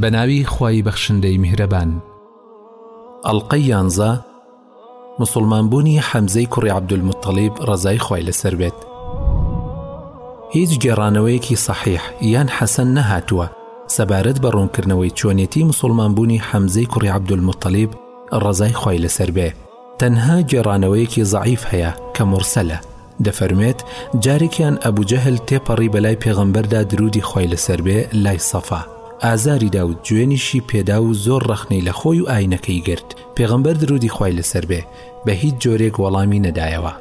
بەناوی خوای بەخشندەی میهرەبان ئەڵلقەی یانزە مسلمان بوونی حەمزەی کوڕی عبدولمتەڵیب ڕزای خوای لەسەر بێت هیچ گێڕانەوەیەکی صحیح یان حەسەن نەهاتووە سەبارەت بە ڕوونکردنەوەی چۆنێتی مسلمان بوونی حەمزەی کوڕی عبدولمتەڵیب ڕزای خوای لەسەر بێ تەنها گێڕانەوەیەکی زەعیف هەیە کە موڕسەلە دەفەرموێت جارێکیان ئەبو جەهل تێپەڕی بەلای پێغەمبەردا درودی خوای لەسەر بێ لای سەفا ئازاری دا و جوێنیشی پێدا و زۆر ڕەخنەی لە خۆی و ئاینەکەی گرت پێغەمبەر درودی خوای لەسەر بێ بە هیچ جۆرێک وەڵامی نەدایەوە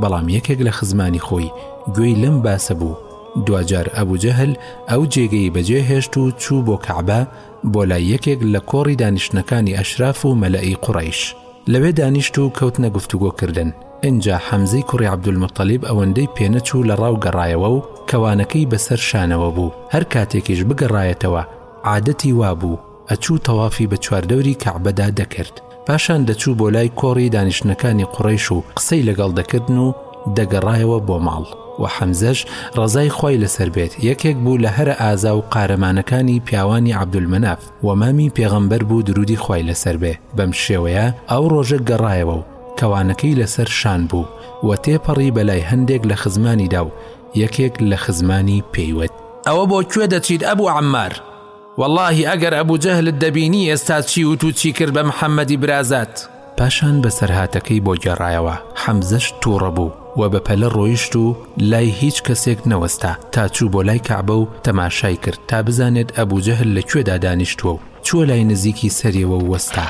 بەڵام یەکێک لە خزمانی خۆی گوێی لەم باسە بوو دواجار ئەبوو جەهل ئەو جێگەی بەجێ هێشت و چوو بۆ کەعبە بۆ لای یەکێک لە کۆڕی دانیشتنەکانی ئەشراف و مەلەئی قوڕەیش لەوێ دانیشت و کەوتنە گفتوگۆ کردن ئینجا حەمزەی کوڕی عەبدولمەتەلیب ئەوەندەی پێنەچوو لە ڕاو گەڕایەوە و کەوانەکەی بەسەر شانەوە بوو هەر کاتێکیش بگەڕایەتەوە عادەتی وابوو ئەچوو تەوافی بە چواردەوری کەعبەدا دەکرد پاشان دەچوو بۆ لای کۆڕی دانیشتنەکانی قوڕەیش و قسەی لەگەڵ دەکردن و دەگەڕایەوە بۆ ماڵ و حەمزەش ڕەزای خۆی لەسەر بێت یەکێک بوو لە هەرە ئازا و قارەمانەکانی پیاوانی عەبدولمەناف و مامی پێغەمبەر بوو درودی خوای لەسەر بێ بەم شێوەیە ئەو ڕۆژە گەڕایەوە و کەوانەکەی لەسەر شان بوو و تێپەڕی بەلای هەندێک لە خزمانیدا و یەکێک لە خزمانی پێیوت ئەوە بۆ کوێ دەچیت ئەبوو عەممار؟ وەڵاهی ئەگەر ئەبو جەهلت دەبینی ئێستا چی وت و چی کرد بە محەمەدی برازات. پاشان بەسەرهاتەکەی بۆ گێڕایەوە حەمزەش توڕە بوو و بەپەلە ڕۆیشت و لای هیچ کەسێک نەوەستا تا چوو بۆ لای کەعبە و تەماشای کرد تا بزانێت ئەبو جەهل لە کوێدا دانیشتوە و چووە لای نزیکی سەریەوە و وەستا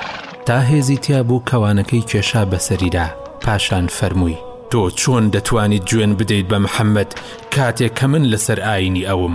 تا هێزی تیا بوو کەوانەکەی کێشا بەسەریدا پاشان فەرمووی، تۆ چۆن دەتوانیت جوێن بدەیت بە محەمەد کاتێک کە من لەسەر ئاینی ئەوم؟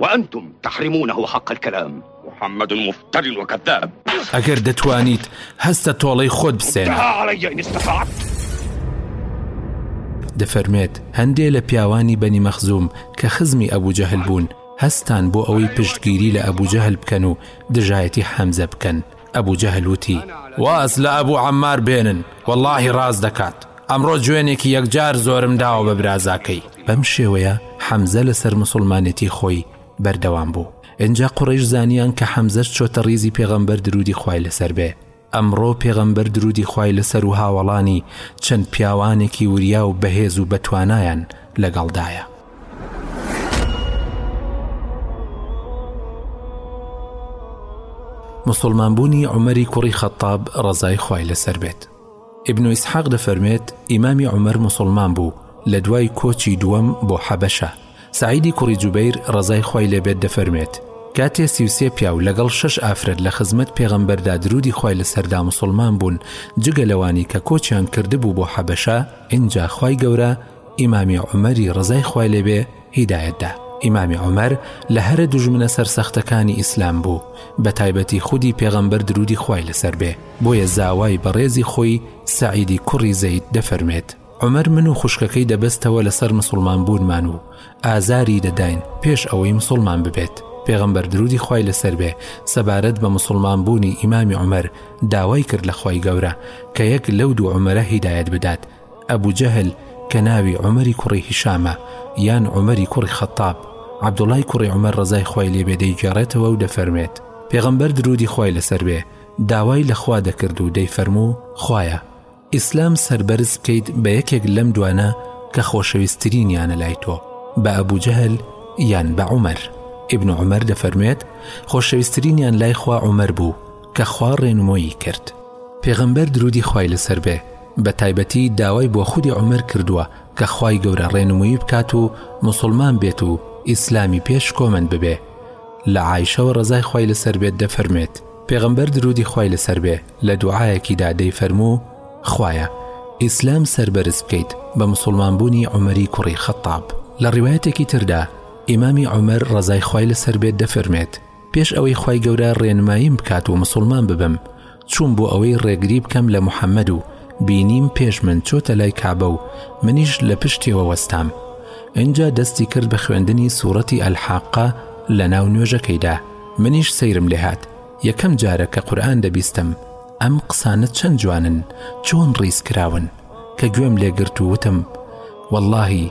وأنتم تحرمونه حق الكلام محمد مفتر وكذاب ئەگەر دەتوانیت هەستە تۆڵەی خۆت بسێنە دەفەرمێت هەندێ لە پیاوانی بەنی مەخزوم کە خزمی ئەبوو جەهل بوون هەستان بۆ ئەوەی پشتگیری لە ئەبوو جەهل بکەن و دژایەتی حەمزە بکەن ئەبو جەهل وتی واز لە ئەبو عەمار بێنن وەڵاهی ڕاست دەکات ئەمڕۆ جوێنێکی یەکجار زۆرم داوە بە برازاکەی بەم شێوەیە حەمزە لەسەر مسوڵمانێتی خۆی بەردەوام بوو ئنجا قوڕیش زانیان کە حەمزەش چۆتە ڕیزی پێغەمبەر درودی خوای لەسەر بێ ئەمڕۆ پێغەمبەر درودی خوای لەسەر و هاوەڵانی چەند پیاوانێکی وریا و بەهێز و بەتوانایان لەگەڵدایە موسڵمان بوونی عمەری کوڕی خەتاب ڕزای خی لەسەر بێت ابن و ئیسحاق دەفەرمێت ئیمامی عمر مسلمان بوو لە دوای کۆچی دووەم بۆ حەبەشە سعیدی کوڕی جوبیر ڕزای خی لێبێت دەفەرمێت کاتێ سیوسێ پیا و لەگەڵ شش ئافرەت لە خزمەت پێغەمبەردا درودی خی لە سەردا مسلمان بوون جگە لەوانی کە کۆچیان کردبوو بۆ حەبەشە ئینجا خی گەورە ئیمامی عومەری ڕزای خوای لێبێ هیدایەتدا ئیمامی عمر لە هەرە دژمنە سەرسەختەکانی ئیسلام بوو بە تایبەتی خودی پێغەمبەر درودی خوای لەسەر بێ بۆیە زاوای بەڕێزی خۆی سعیدی کوڕی زەید دەفەرمێت عمر من و خوشکەکەی دەبەستەوە لەسەر مسلمان بوونمان و ئازاری دەداین پێش ئەوەی مسلمان ببێت پێغەمبەر درودی خوای لەسەر بێ سەبارەت بە مسلمان بوونی ئیمامی عمر داوای کرد لە خوای گەورە کە یەک لەو دوو عمرە هیدایەت بدات ئەبو جەهل کە ناوی عومەری کوڕی هیشامە یان عومەری کوڕی خەتاب عەبدوڵای کوڕی عومەر ڕزای خوای لێبێ دەیگێڕێتەوە و دەفەرمێت پێغەمبەر درودی خوای لەسەر بێ داوای لەخوا دەکرد و دەیفەرموو خوایە ئیسلام سربەرز بکەیت بە یەکێک لەم دوانە کە خۆشەویستترینیانە لای تۆ بە ئەبوو جەهل یان بە عمر ابن عمر دەفەرموێت خۆشەویستترینیان لای خوا عمر بوو کە خوا ڕێنمۆیی کرد. پێغەمبەر درودی خوای لەسەر بێ بە تایبەتی داوای بۆ خودی عومەر کردووە کە خوای گەورە ڕێنمووی بکات و موسڵمان بێت و ئیسلامی پێ شکۆمەند ببێ لە عایشەوە ڕەزای خوای لەسەر بێت دەفەرموێت پێغەمبەر درودی خوای لەسەر بێ لە دوعایەکیدا دەیفەرموو خوایە ئیسلام سەربەرز بکەیت بە مسلمان بوونی عمەری کوڕی خەتاب لە ڕیوایەتێکی تردا ئیمامی عمر ڕەزای خوای لەسەر بێت دەفەرمێت پێش ئەوەی خی گەورە ڕێنماییم بکات و مسلمان ببم چوون بۆ ئەوەی ڕێگری بکەم لە محەممەد و بینیم پێش من چۆتە لای کابە و منیش لە پشتێوە وەستام ئەجا دەستی کرد بە خوێندنی سوورەتی ئەلحاقا لە ناو نوێژەکەیدا منیش سەیرم لێهات یەکەم جارە کە قورآان دەبیستم ئەم قسانە چەند جوانن چۆن ڕیز کراون کە گوێم لێگرت و وتم واللهی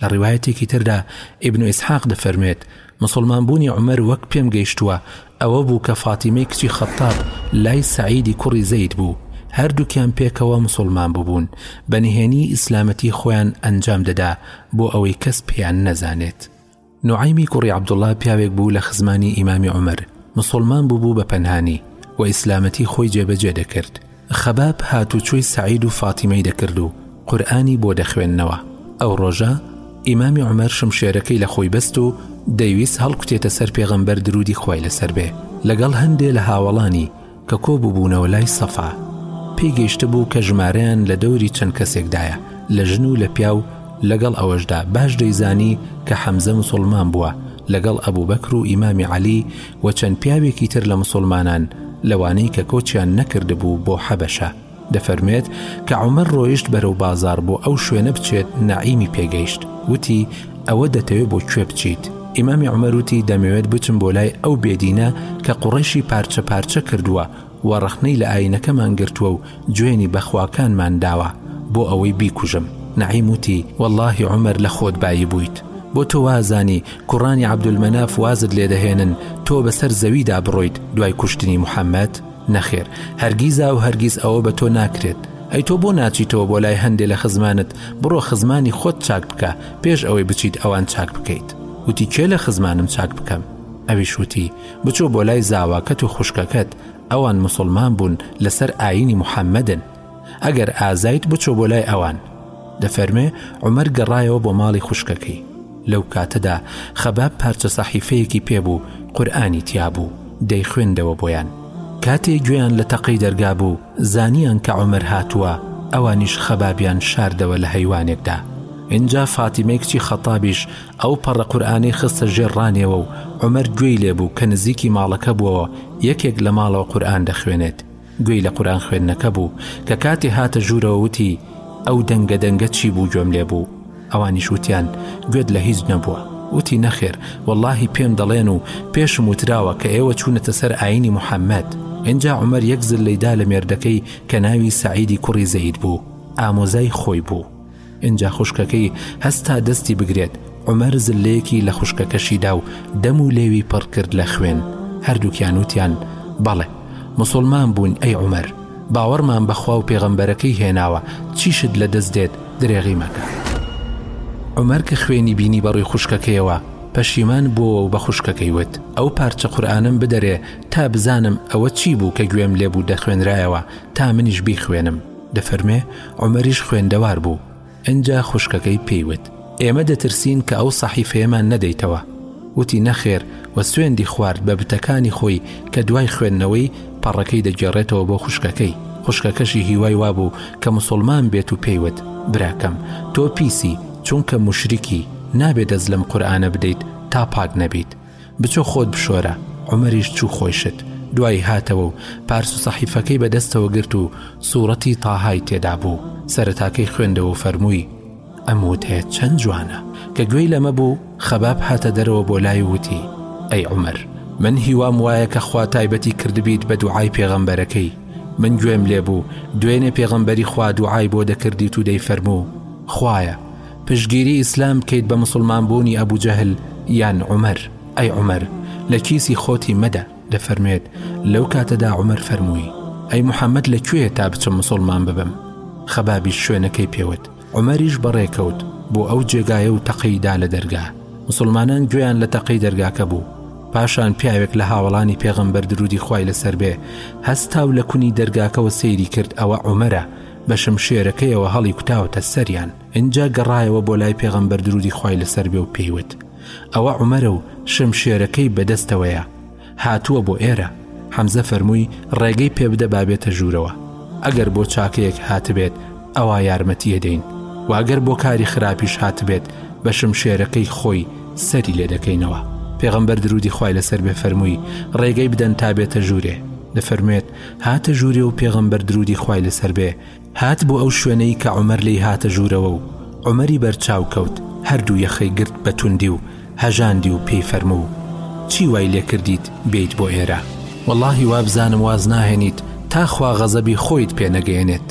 لە ڕیوایەتێکی تردا ئیبن ئیسحاق دەفەرموێت، موسڵمان بوونی عومەر وەک پێم گەیشتووە ئەوە بوو کە فاتیمەی کچی خەتاب لای سەعیدی کوڕی زەید بوو، هەردووکیان پێکەوە موسڵمان ببوون، بە نهێنیی ئیسلامەتی خۆیان ئەنجام دەدا بۆ ئەوەی کەس پێیان نەزانێت. نوعەیمی کوڕی عەبدوڵڵا پیاوێک بوو لە خزمانی ئیمامی عومەر، موسڵمان ببوو بە پەنهانی و ئیسلامەتی خۆی جێبەجێ دەکرد، خەباب هاتوچۆی سەعید و فاتیمەی دەکرد و قورئانی بۆ دەخوێننەوە، ئەو ڕۆژە ئیمامی عومەر شمشێرەکەی لە خۆی بەست و دەیویست هەڵکوتێتە سەر پێغەمبەر دروودی خوای لەسەر بێ لەگەڵ هەندێ لە هاوەڵانی کە کۆ بووبوونەوە لای سەفا پێی گەیشتبوو کە ژمارەیان لە دەوری چەند کەسێکدایە لە ژن و لە پیاو لەگەڵ ئەوەشدا باش دەیزانی کە حەمزە مسوڵمان بووە لەگەڵ ئەبوبەکر و ئیمامی عەلی و چەند پیاوێکی تر لە مسوڵمانان لەوانەی کە کۆچیان نەکردبوو بۆ حەبەشە، دەفەرموێت کە عومەر ڕۆیشت بەرەو بازاڕ بۆ ئەو شوێنە بچێت نەعیمی پێگەیشت وتی، ئەوە دەتەوێت بۆ کوێ بچیت؟ ئیمامی عومەر وتی، دەمەوێت بچم بۆ لای ئەو بێدینە کە قوڕەیشی پارچە پارچە کردووە و ڕەخنەی لە ئایینەکەمان گرتووە و جوێنی بە خواکانمان داوە بۆ ئەوەی بیکوژم. نەعیم وتی، وەڵڵاهی عومەر لە خۆت بایی بوویت، بۆ تۆ وازانی کوڕانی عەبدولمەناف وازت لێ دەهێنن تۆ بەسەر زەویدا بڕۆیت دوای کوشتنی محەمەد؟ نەخێر، هەرگیزا و هەرگیز ئەوە بە تۆ ناکرێت. ئەی تۆ بۆ ناچیتەوە بۆ لای هەندێ لە خزمانت، بڕۆ خزمانی خۆت چاک بکە پێش ئەوەی بچیت ئەوان چاک بکەیت؟ وتی، کێ لە خزمانم چاک بکەم؟ ئەویش وتی، بچۆ بۆ لای زاواکەت و خوشکەکەت ئەوان مسوڵمان بوون لەسەر ئاینی محەممەدن ئەگەر ئازایت بچۆ بۆ لای ئەوان دەفەرمێ عمر گەڕایەوە بۆ ماڵی خوشکەکەی لەو کاتەدا خەباب پارچە سەحیفەیەکی پێبوو قورآانی تیابوو دەیخوێندەوە بۆیان کاتێ گوێیان لە تەقەی دەرگا بوو زانیان کە عومەر هاتووە، ئەوانیش خەبابیان شاردەوە لە هەیوانێکدا. ئینجا فاتیمەی کچی خەتابیش ئەو پەڕە قورئانەی خستە ژێر ڕانێوە و عومەر گوێی لێ بوو کە نزیکی ماڵەکە بووەوە یەکێک لە ماڵەوە قورئان دەخوێنێت. گوێی لە قورئان خوێندنەکە بوو کە کاتێ هاتە ژوورەوە وتی، ئەو دەنگە دەنگە چی بوو گوێم لێ بوو. ئەوانیش وتیان گوێت لە هیچ نەبووە؟ وتی نەخێر وەڵاهی پێم دەڵێن و پێشم وتراوە کە ئێوە چوونەتە سەر ئایینی محەمەد، ئینجا عومەر یەک زللەی دا لە مێردەکەی کە ناوی سەعیدی کوڕی زەید بوو ئامۆزای خۆی بوو، ئینجا خوشکەکەی هەستا دەستی بگرێت، عومەر زللەیەکی لە خوشکەکەشی دا و دەم و لێوی پڕ کرد لە خوێن، هەردووکیان وتیان بەڵێ موسوڵمان بووین ئەی عومەر، باوەڕمان بە خوا و پێغەمبەرەکەی هێناوە، چیشت لە دەست دێت؟ درێغی مەکە. عومەر کە خوێنی بینی بەڕووی خوشکەکەیەوە پەشیمان بۆوە و بە خوشکەکەی وت، ئەو پارچە قورئانەم بدەرێ تا بزانم ئەوە چی بوو کە گوێم لێ بوو دەخوێنرایەوە تا منیش بیخوێنم، دەفەرموێ، عومەریش خوێندەوار بوو، ئنجا خوشکەکەی پێی وت، ئێمە دەترسین کە ئەو سەحیفەیەمان نەدەیتەوە. وتی نەخێر و سوێندی خوارد بە بتەکانی خۆی کە دوای خوێندنەوەی پەڕەکەی دەگێڕێتەوە بۆ خوشکەکەی، خوشکەکەشی هیوای وابوو کە موسوڵمان بێت و پێی وت، براکەم تۆ پیسی چونکە موشریکی، نابێ دەست لەم قورئانە بدەیت تا پاک نەبیت، بچۆ خۆت بشۆرە، عومەریش چوو خۆی شت، دوایی هاتەوە و پارس و سەحیفەکەی بە دەستەوە گرت و سوڕەتی طه ی تێدا بوو، سەرەتاکەی خوێندەوە و فەرمووی، ئەم وتەیەت چەند جوانە. کە گوێی لەمە بوو، خەباب هاتە دەرەوە بۆ لای و وتی، ئەی عومەر! من هیوام وایە کە خوا تایبەتی کردبیت بە دوعای پێغەمبەرەکەی، من گوێم لێ بوو دوێنێ پێغەمبەری خوا دوعای بۆ دەکردیت و دەیفەرموو، خوایە! پشتگیری ئیسلام بکەیت بە مسوڵمانبوونی ئەبوو جەهل یان عومەر، ئەی عومەر! لە کیسی خۆتی مەدە. دەفەرموێت، لەو کاتەدا عومەر فەرمووی، ئەی محەمەد لە کوێیە تا بچم موسوڵمان ببم؟ خەبابیش شوێنەکەی پێ وت، عومەریش بەڕێ کەوت بۆ ئەو جێگایە و تەقەی دا لە دەرگا، موسوڵمانان گوێیان لە تەقەی دەرگاکە بوو، پاشان پیاوێک لە هاوەڵانی پێغەمبەر دروودی خوای لە سەر بێ هەستا و لە کونی دەرگاکەوە سەیری کرد ئەوە عومەرە بە شمشێرەکەیەوە هەڵی کوتاوەتە سەریان، ئینجا گەڕایەوە بۆ لای پێغەمبەر دروودی خوای لە سەر بێ و پێی وت، ئەوە عومەرە و شمشێرەکەی بەدەستەوەیە هاتووە بۆ ئێرە، حەمزە فەرمووی ڕێگەی پێبدە با بێتە ژوورەوە، ئەگەر بۆ چاکەیەک هاتبێت ئەوا یارمەتی ئەدەین و ئەگەر بۆ کاری خراپیش هاتبێت بە شمشێرەکەی خۆی سەری لێ دەکەینەوە. پێغەمبەر درودی خوای لەسەر بێ فەرمووی ڕێگەی بدەن تا بێتە ژوورێ، دەفەرموێت هاتە ژوورێ و پێغەمبەر درودی خوای لەسەر بێ هات بۆ ئەو شوێنەی کە عومەر لێی هاتە ژوورەوە و عومەری بەرچاو کەوت هەردوو یەخەی گرت بە توندی و هەژاندی و پێی فەرموو چی وای لێ کردیت بێیت بۆ ئێرە وەڵاهی وابزانم واز ناهێنیت تا خوا غەزەبی خۆیت پێ نەگەیەنێت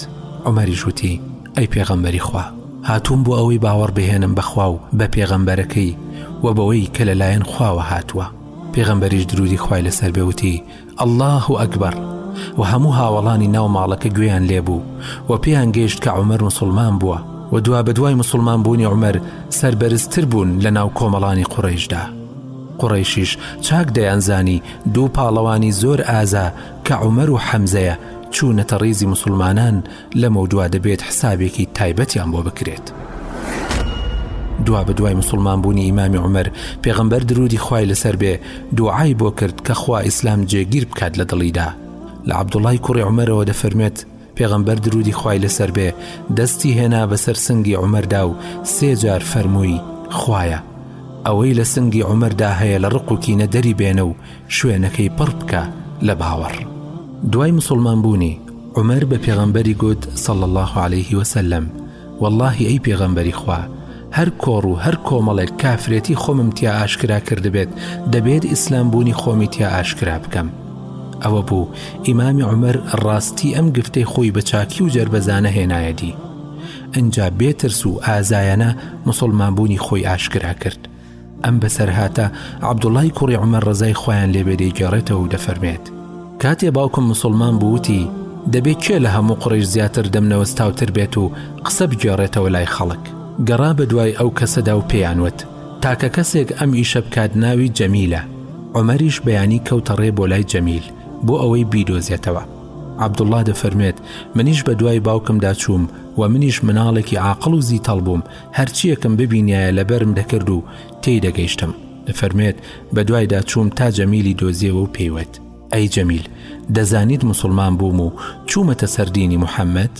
عومەریش وتی ئەی پێغەمبەری خوا هاتووم بۆ ئەوەی باوەڕ بهێنم بە خوا و بە پێغەمبەرەکەی و بەوەی کە لە لایەن خواوە هاتووە پێغەمبەریش درودی خوای لەسەر بێ وتی اللە اکبر، و هەموو هاوەڵانی ناو ماڵەکە گوێیان لێ بوو و پێیان گەیشت کە عومەر موسڵمان بووە و دوابەدوای موسڵمان بوونی عومەر سەربەرزتر بوون لە ناو کۆمەڵانی قوڕەیشدا قوڕەیشیش چاک دەیانزانی دوو پاڵەوانی زۆر ئازا کە عومەر و حەمزەیە چوونەتە ڕیزی موسڵمانان لەمەودوا دەبێت حسابێکی تایبەتیان بۆ بکرێت. دوا بە دوای مسلمان بوونی ئیمامی عمر پێغمبەر درودی خوای لەسەر بێ دوعای بۆ کرد کە خوا ئیسلام جێگیر بکات لە دڵیدا لە عبدوڵای کوڕی عمرەوە دەفەرمێت پێغمبەر درودی خوای لەسەر بێ دەستی هێنا بەسەر سنگی عمردا و سێ جار فەرمووی خویە ئەوەی لە سنگی عمردا هەیە لە ڕق و کینە دەری بێنە و شوێنەکەی پڕ بکە لە باوەڕ دوای مسلمان بوونی عمر بە پێغەمبەری گوت صلى الله عليه وسلم واللهی ئەی پێغەمبەری خوا هەر کۆڕ و هەر کۆمەڵێک کافرێتی خۆمم تیا ئاشکرا کردبێت دەبێت ئیسلام بوونی خۆمی تیا ئاشکرا بکەم ئەوە بوو ئیمامی عمر ڕاستی ئەم گفتەی خۆی بە چاکی و جربەزانە هێنایەدی ئەجا بێترس و ئازایەنە مسلمان بوونی خۆی ئاشکرا کرد ئەم بەسەرهاتە عەبدوڵای کوڕی عمر ڕزای خۆیان لێبێ دەیگەڕێتەوە و دەفەرمێت کاتێ باوکم مسلمان بووتی دەبێت کێ لە هەموو قڕیش زیاتر دەمنەوەستاوتر بێت و قسە بگێڕێتەوە لای خەڵک گەڕا بە دوای ئەو کەسەدا و پێیان وت تاکە کەسێک ئەم ئیشە بکات ناوی جەمیلە عمەریش بەیانی کەوتە ڕێ بۆ لای جەمیل بۆ ئەوەی بیدۆزێتەوە عبدوڵا دەفەرمێت منیش بە دوای باوکمدا چووم و منیش مناڵێکی عاقل و زیتەڵ بووم هەرچییەکم ببینیایە لەبەرم دەکرد و تێی دەگەیشتم دەفەرمێت بە دوایدا چووم تا جەمیلی دۆزیەوە و پێیوت ئەی جەمیل دەزانیت مسلمان بووم و چوومەتە سەردینی محەممەد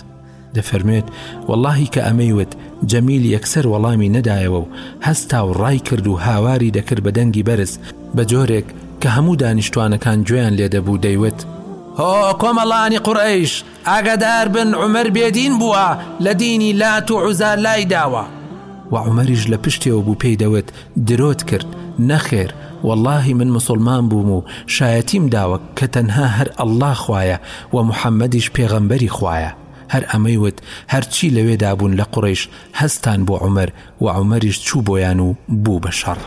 دەفەرمێت واللهی کە ئەمەی وت جەمیل یەکسەر وەڵامی نەدایەوە و هەستا و ڕای کرد و هاواری دەکرد بە دەنگی بەرز بە جۆرێک کە هەموو دانیشتوانەکان گوێیان لێدەبوو دەیوت هۆ کۆمەڵانی قوڕئیش ئاگادار بن عومەر بێدین بووە لە دینی لات و عوزا لای داوە. و عومەریش لە پشتێوە بوو پێی دەوت درۆت کرد نەخێر وەڵاهی من موسڵمان بووم و شایەتیم داوە کە تەنها هەر اللە خوایە و محمدیش پێغەمبەری خوایە هەر ئەمەی وت هەرچی لەوێدا بوون لە قوڕەیش هەستان بۆ عومەر وە عومەریش چوو بۆیان و بوو بە شەڕ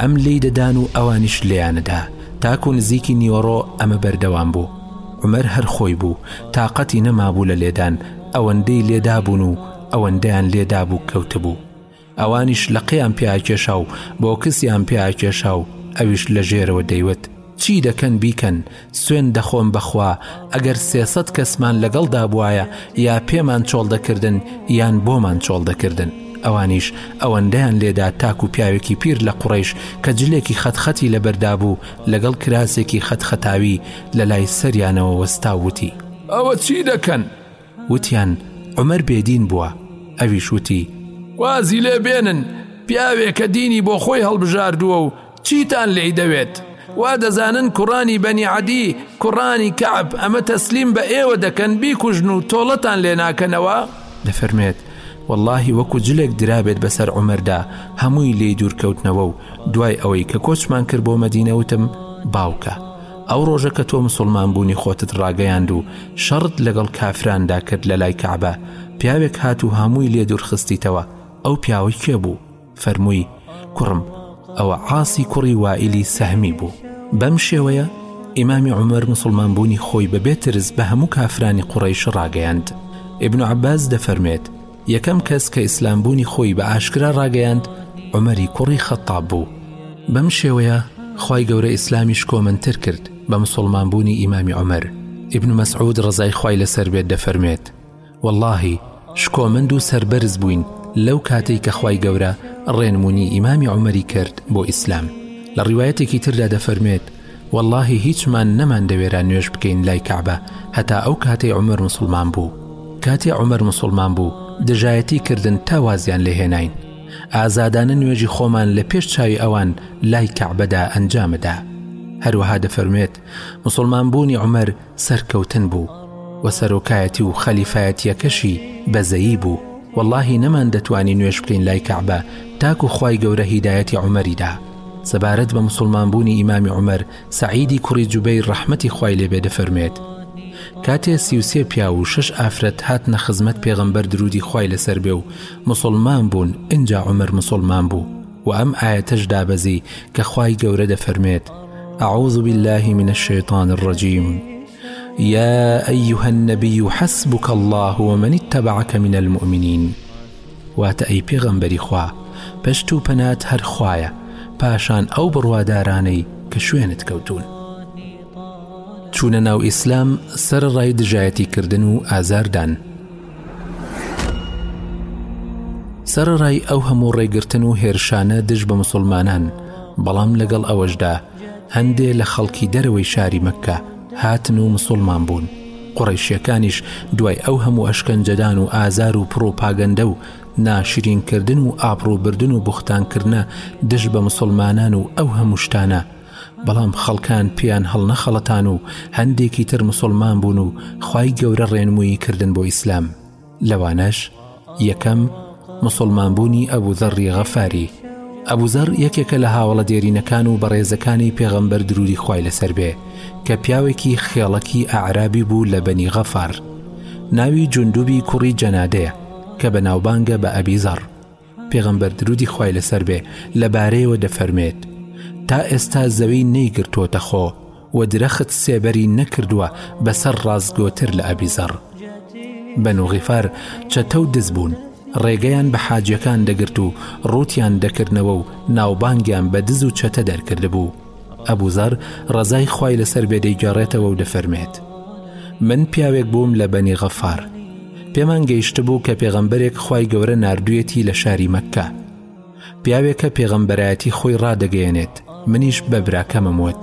ئەم لێی دەدان و ئەوانیش لێیانەدا تاکو نزیکی نیوەڕۆ ئەمە بەردەوام بوو عمر هەر خۆی بوو تااقەتی نەمابوو لە لێدان ئەوەندەی لێدابوون و ئەوەندەیان لێدابوو کەوتبوو ئەوانیش لە قیان پیاکێشا و بۆ کسیان پیاکێشا و ئەویش لە ژێرەوە دەیوت چی دەکەن بیکەن سوێند دەخۆم بەخوا ئەگەر سێ سەد کەسمان لەگەڵ دابوایە یا پێمان چۆڵ دەکردن یان بۆمان چۆڵ دەکردن ئەوانیش ئەوەندەیان لێدا تاکو پیاوێکی پیر لە قوڕەیش کە جلێکی خەت خەتی لەبەردابوو لەگەڵ کراسێکی خەت خەتاوی لەلای سەریانەوە وەستا و وتی ئەوە چی دەکەن؟ وتیان، عومەر بێدین بووە، ئەویش وتی، وازی لێ بێنن، پیاوێکە دینی بۆ خۆی هەڵبژاردووە و چیتان لێی دەوێت؟ وا دەزانن کوڕانی بەنی عەدی کوڕانی کەعب ئەمە تەسلیم بە ئێوە دەکەن بیکوژن و تۆڵەتان لێ ناکەنەوە؟ دەفەرمێت، وەڵڵاهی وەکو جلێک درابێت بەسەر عومەردا، هەمووی لێی دوورکەوتنەوە و دوای ئەوەی کە کۆچمان کرد بۆ مەدینە وتم، باوکە! ئەو ڕۆژە کە تۆ مسوڵمان بوونی خۆتت ڕاگەیاند و شەڕت لەگەڵ کافراندا کرد لە لای کەعبە پیاوێک هات و هەمووی لێ دوورخستیتەوە ئەو پیاوەی کێ بوو فەرمووی کوڕم ئەوە عاسی کوڕی وائیلی سەهمی بوو بەم شێوەیە ئیمامی عمر مسلمان بوونی خۆی بەبێ ترس بە هەموو کافرانی قوڕیش ڕاگەیاند ابن عباس دەفەرمێت یەکەم کەس کە ئیسلام بوونی خۆی بە ئاشکرا ڕاگەیاند عومەری کوڕی خەتاب بوو بەم شێوەیە خوای گەورە ئیسلامی شکۆمەندتر کرد بە مسلمان بوونی ئیمامی عومەر ابن مسعود ڕزای خوای لەسەر بێت دەفەرمێت واللهی شکۆمەند و سەربەرز بووین لەو کاتێک کە خوای گەورە ڕێنمونی ئیمامی عومەری کرد بۆ ئیسلام لە ڕیواەتێکی تردا دەفەرمێت وەڵاهی هیچمان نەماندەوێرا نوێژ بکەین لای کەعبە هەتا ئەو کاتەی عومەر موسڵمان بوو کاتێ عومەر موسڵمان بوو دژایەتی کردن تا وازیان لێهێناین ئازادانە نوێژی خۆمان لە پێش چاوی ئەوان لای کەعبەدا ئەنجامدا هەروەها دەفەرموێت مسلمان بوونی عمر سەرکەوتن بوو و سەرۆکایەتی و خەلیفایەتیەکەشی بەزەیی بوو وەڵاهی نەمان دەتوانی نوێژ بکەین لای کەعبە تاکو خوای گەورە هیدایەتی عومەری دا سەبارەت بە مسلمان بوونی ئیمامی عومەر سعیدی کوڕی جوبەی ڕەحمەتی خوای لێبێ دەفەرمێت کاتێ سیوسێ پیا و شش ئافرەت هاتنە خزمەت پێغەمبەر درودی خوای لەسەر بێ و مسلمان بوون ئینجا عمر مسلمان بوو وە ئەم ئایەتەش دابەزی کە خوای گەورە دەفەرمێت أعوذ بالله من الشيطان الرجيم يا أيها النبي حسبك الله ومن اتبعك من المؤمنين واتە ئەی پێغەمبەری خوا پشت و پەنات هەر خوایە پاشان ئەو بڕوادارانەی کە شوێنت کەوتون چوونە ناو ئیسلام سەر ڕای دژایەتی کردن و ئازاردان سەرەڕای ئەو هەموو ڕێگرتن و هێرشانە دژ بە مسوڵمانان بەڵام لەگەڵ ئەوەشدا هەندێ لە خەڵکی دەرەوەی شاری مەککە هاتن و مسوڵمان بوون قڕیشیەکانیش دوای ئەو هەموو ئەشکەنجەدان و ئازار و پڕوپاگەندە و ناشرینکردن و ئابڕوبردن و بوختانکردە دژ بە مسوڵمانان و ئەو هەموو شتانە بەڵام خەڵکان پێیان هەڵنەخەڵەتان و هەندێکی تر مسلمان بوون و خوای گەورە ڕێنمویی کردن بۆ ئیسلام لەوانەش یەکەم مسلمان بوونی ئەبوو زەڕی غەفاری ئەبوو زەڕ یەکێکە لە هاوڵە دێرینەکان و بەڕێزەکانی پێغەمبەر دروری خوای لەسەر بێ کە پیاوێکی خێڵەکی ئەعرابی بوو لە بەنی غەفار ناوی جندوبی کوڕی جەنادەیە کە بەناوبانگە بە ئەبی زەڕ پێغەمبەر درودی خوای لەسەر بێ لەبارەیەوە دەفەرمێت تا ئێستا زەوی نەیگرتووەتە خۆ و درەخت سێبەری نەکردووە بەسەر ڕاستگۆتر لە ئەبیزەڕ بەن و غیفار چەتە و دز بوون ڕێگەیان بە حاجەکان دەگرت و ڕوتیان دەکردنەوە و ناوبانگیان بە دز و چەتە دەرکرد بوو ئەبو زەر ڕەزای خوای لەسەر بێ دەیگەڕێتەوە و دەفەرمێت من پیاوێک بووم لە بەنی غەفار پێمان گەیشتبوو کە پێغەمبەرێک خوای گەورە نردویەتی لە شاری مەکە پیاوێکە پێغەمبەرایەتی خۆی ڕادەگەیەنێت منیش بە براکەمم وت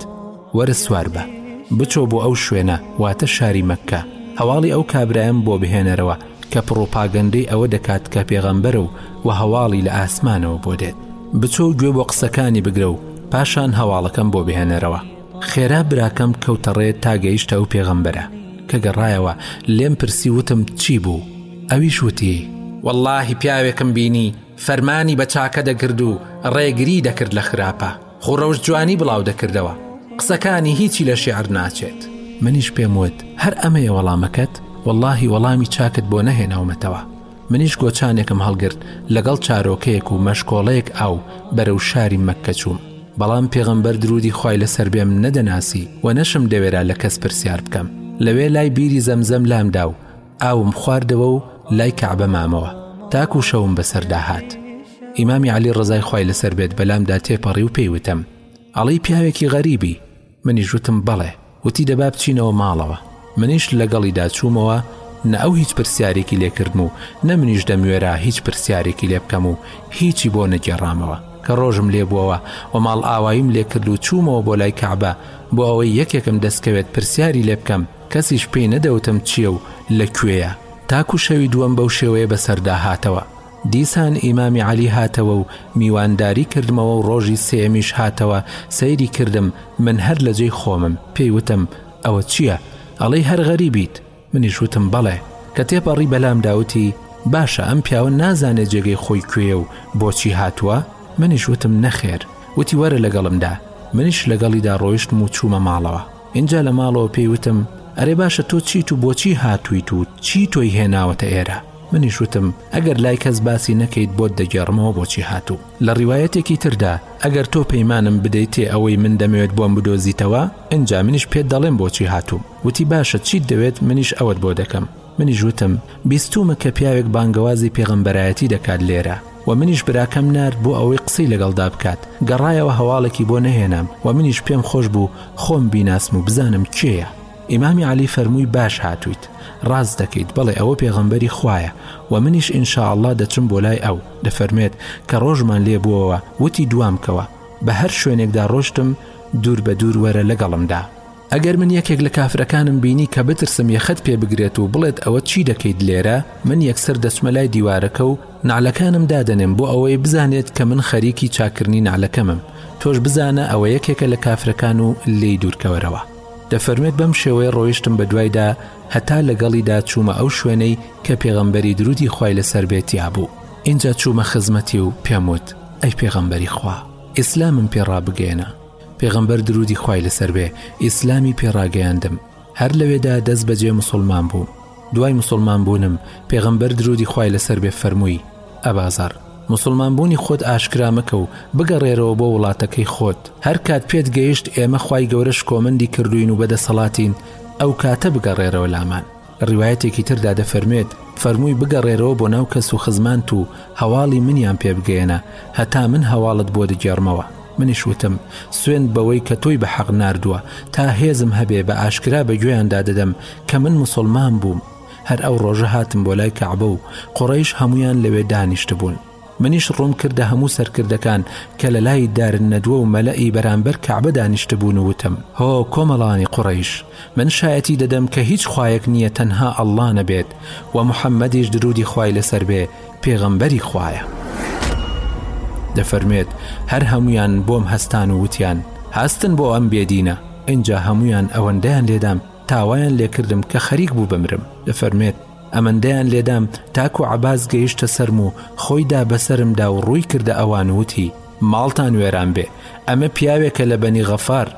وەرە سوار بە بچۆ بۆ ئەو شوێنە واتە شاری مەکە هەواڵی ئەو کابرایم بۆ بهێنەرەوە کە پڕوپاگەندەی ئەوە دەکات کە پێغەمبەرە و و هەواڵی لە ئاسمانەوە بۆ دێت بچۆ و گوێ بۆ قسەکانی بگرە و پاشان هەواڵەکەم بۆ بهێنەرەوە خێرا براکەم کەوتەڕێ تا گەیشتە ئەو پێغەمبەرە کە گەڕایەوە لێم پرسی وتم چی بوو ئەویش وتی واللهی پیاوێکم بینی فەرمانی بە چاکە دەکرد و ڕێگری دەکرد لە خراپە خو ڕەوشت جوانی بڵاو دەکردەوە. قسەکانی هیچی لە شیعر ناچێت. منیش پێم وت هەر ئەمەیە وەڵامەکەت؟ وەڵاهی وەڵامی چاکت بۆ نەهێناومەتەوە. منیش گۆچانێکم هەڵگرت لەگەڵ چارۆکەیەک و مەشکۆڵەیەک ئاو بەرەو شاری مەککە چووم. بەڵام پێغەمبەر درودی خوای لەسەر بێم نەدەناسی و نەشم دەوێرا لە کەس پرسیار بکەم. لەوێ لای بیری زەمزەم لامدا و ئاوم خواردەوە و لای کەعبە مامەوە تاکو شەوم بەسەردا هات ئیمامی علی ڕزای خی لەسەر بێت بەلامدا تێپەڕی و پێیوتم ئەڵی پیاوێکی غەریبی منی ژوتم بەڵێ وتی دەبا بچینەوە ماڵەوە منیش لەگەڵیدا چوومەوە نە ئەو هیچ پرسیارێکی لێکردم و نە منیش دەموێرا هیچ پرسیارێکی لێ بکەم و هیچی بۆ نەگێڕامەوە کە ڕۆژم لێبووەوە و ماڵ ئاواییم لێکرد و چوومەوە بۆ لای کەعبە بۆ ئەوەی یەکێکم دەستکەوێت پرسیاری لێ بکەم کەسیش پێی نەدەوتم چییە و لە کوێیە، تاکو شەوی دووەم بەو شێوەیە بەسەردا هاتەوە. دیسان ئیمامی عەلی هاتەوە و میوانداری کردمەوە و ڕۆژی سێیەمیش هاتەوە، سەیری کردم، من هەر لە جێی خۆمم، پێی وتم، ئەوە چییە؟ ئەڵێی هەر غەریبیت؟ منیش وتم، بەڵێ. کە تێپەڕی بەلامدا وتی، باشە ئەم پیاوە نازانێ جێگەی خۆی کوێیە و بۆچی هاتووە؟ منیش وتم، نەخێر. وتی، وەرە لەگەڵمدا. منیش لەگەڵیدا ڕۆیشتم و چوومە ماڵەوە. ئینجا لە ماڵەوە پێی وتم، ئەرێ باشە تۆ چیت و بۆچی هاتوویت و چی تۆی هێناوەتە ئێرە؟ منیش وتم، ئەگەر لای کەس باسی نەکەیت بۆت دەگێڕمەوە بۆچی هاتووم. لە ڕیوایەتێکی تردا، ئەگەر تۆ پەیمانم بدەیتێ ئەوەی من دەمەوێت بۆم بدۆزیتەوە، ئینجا منیش پێت دەڵێم بۆچی هاتووم. وتی باشە چیت دەوێت منیش ئەوەت بۆ دەکەم. منیش وتم، بیستوومە کە پیاوێک بانگەوازی پێغەمبەرایەتی دەکات لێرە. وە منیش براکەم نارد بۆ ئەوەی قسەی لەگەڵدا بکات گەڕایەوە هەواڵێکی بۆ نەهێنام وە منیش پێم خۆش بوو خۆم بیناسم و بزانم کێیە ئیمامی عەلی فەرمووی باش هاتوویت ڕاست دەکەیت بەڵێ ئەوە پێغەمبەری خوایە وە منیش ان شاء اللە دەچم بۆ لای ئەو دەفەرموێت کە ڕۆژمان لێ بووەوە وتی دوام کەوە بە هەر شوێنێکدا ڕۆشتم دوور بە دوور وەرە لەگەڵمدا ئەگەر من یەکێک لە کافرەکانم بینی کە بترسم یەخەت پێ بگرێت و بڵێت ئەوە چی دەکەیت لێرە من یەکسەر دەچمە لای دیوارەکە و نعلەکانم دادەنێم بۆ ئەوەی بزانێت کە من خەریکی چاکردنی نعلەکەمم تۆش بزانە ئەوە یەکێکە لە کافرەکان و لی دوورکەوەرەوە دەفەرمێت بەم شێوەیە ڕۆیشتم بە دوایدا هەتا لەگەڵیدا چوومە ئەو شوێنەی کە پێغەمبەری درودی خی لەسەر بێتیا بوو اینجا چوومە خزمەتی و پێم وت ئەی پێغەمبەری خوا ئیسلامم پێڕابگەێنە پێغەمبەر درودی خوای لەسەر بێ ئیسلامی پێ ڕاگەیاندم هەر لەوێدا دەست بەجێ مسوڵمان بووم دوای مسوڵمان بوونم پێغەمبەر درودی خوای لەسەر بێ فەرمووی ئەبازار مسلمان بوونی خۆت ئاشکرا مەکە و بگەڕێرەوە بۆ وڵاتەکەی خۆت هەر کات پێت گەیشت ئێمە خوای گەورە شکۆمەندی کردوین و بەدەسەڵاتین ئەو کاتە بگەڕێرەوە لامان ڕیوایەتێکی تردا دەفەرموێت، فەرمووی بگەڕێرەوە بۆ ناو کەس و خزمانت و هەواڵی منیان پێ بگەیەنە، هەتا من هەواڵت بۆ دگێڕمەوە. منیش وتم، سوێند بەوەی کە تۆی بە حەق ناردووە، تا هێزم هەبێ بە ئاشکرا بە گوێیاندا دەدەم کە من موسوڵمان بووم. هەر ئەو ڕۆژە هاتم بۆ لای کەعبە و قوڕەیش هەموویان لەوێ دانیشتبوون. منیش ڕووم کردە هەموو سەرکردەکان کە لە لای دارنەدوە و مەلەئی بەرامبەر کەعبە دانیشتبوون و وتم، هۆ کۆمەڵانی قوڕەیش! من شایەتی دەدەم کە هیچ خوایەک نییە تەنها ئەڵڵا نەبێت و محەممەدیش دروودی خوای لەسەر بێ پێغەمبەری خوایە. دەفەرموێت، هەر هەموویان بۆم هەستان و وتیان، هەستن بۆ ئەم بێدینە! ئینجا هەموویان ئەوەندەیان لێدام تا وایان لێکردم کە خەریک بوو بمرم. دەفەرموێت، ئەمەندەیان لێدام تاکو عەباس گەیشتە سەرم و خۆی دا بەسەرمدا و ڕووی کردە ئەوان و وتی ماڵتان وێران بێ ئەمە پیاوێکە لە بەنی غەفار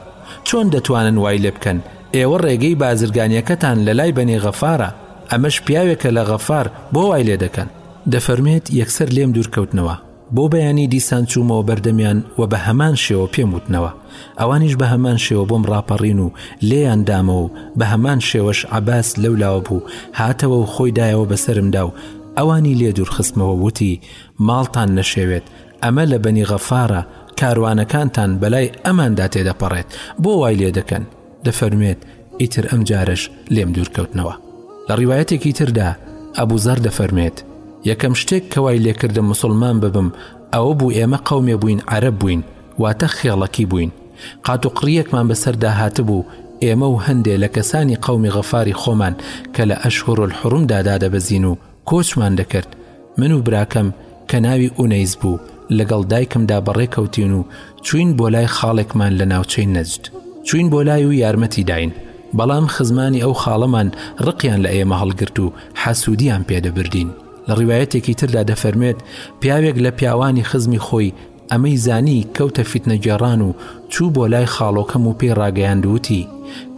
چۆن دەتوانن وای لێ بکەن ئێوە ڕێگەی بازرگانیەکەتان لە لای بەنی غەفارە ئەمەش پیاوێکە لە غەفار بۆ وای لێ دەکەن دەفەرمێت یەکسەر لێم دوورکەوتنەوە بۆ بەیانی دیسان چوومەوە بەردەمیان و بە هەمان شێوە پێم وتنەوە ئەوانیش بە هەمان شێوە بۆم ڕاپەڕین و لێیان دامەوە و بە هەمان شێوەش عباس لەو لاوە بوو هاتەوە و خۆی دایەوە بەسرمدا و ئەوانی لێ دوورخستمەوە وتی ماڵتان نەشێوێت ئەمە لە بەنی غەفارە کاروانەکانتان بەلای ئەماندا تێدەپەڕێت بۆ وای لێ دەکەن دەفەرموێت ئیتر ئەم جارەش لێم دوورکەوتنەوە لە ڕیواەتێکی تردا ئەبوو زەر دەفەرمێت یەکەم شتێک کەوای لێکردم مسلمان ببم ئەوە بوو ئێمە قومێ بووین عرب بووین واتە خێڵەکی بووین قات و قڕیەکمان بەسەردا هاتبوو ئێمە و هەندێ لە کەسانی قومی غەفاری خۆمان کە لە ئەشهور الحرمدا دادەبەزین و کۆچمان دەکرد من و براکەم کە ناوی ئونەیس بوو لەگەڵ دایکمدا بەڕێ کەوتین و چوین بۆ لای خاڵێکمان لە ناوچەی نەجد چوین بۆ لای و یارمەتی داین بەڵام خزمانی ئەو خاڵەمان ڕقیان لە ئێمە هەڵگرت و حەسوودیان پێدەبردین لە ڕیواەتێکی تردا دەفەرمێت پیاوێک لە پیاوانی خزمی خۆی ئەمەی زانی کەوتە فیتنەگێڕان و چوو بۆ لای خاڵۆکەم و پێی ڕاگەیاند وتی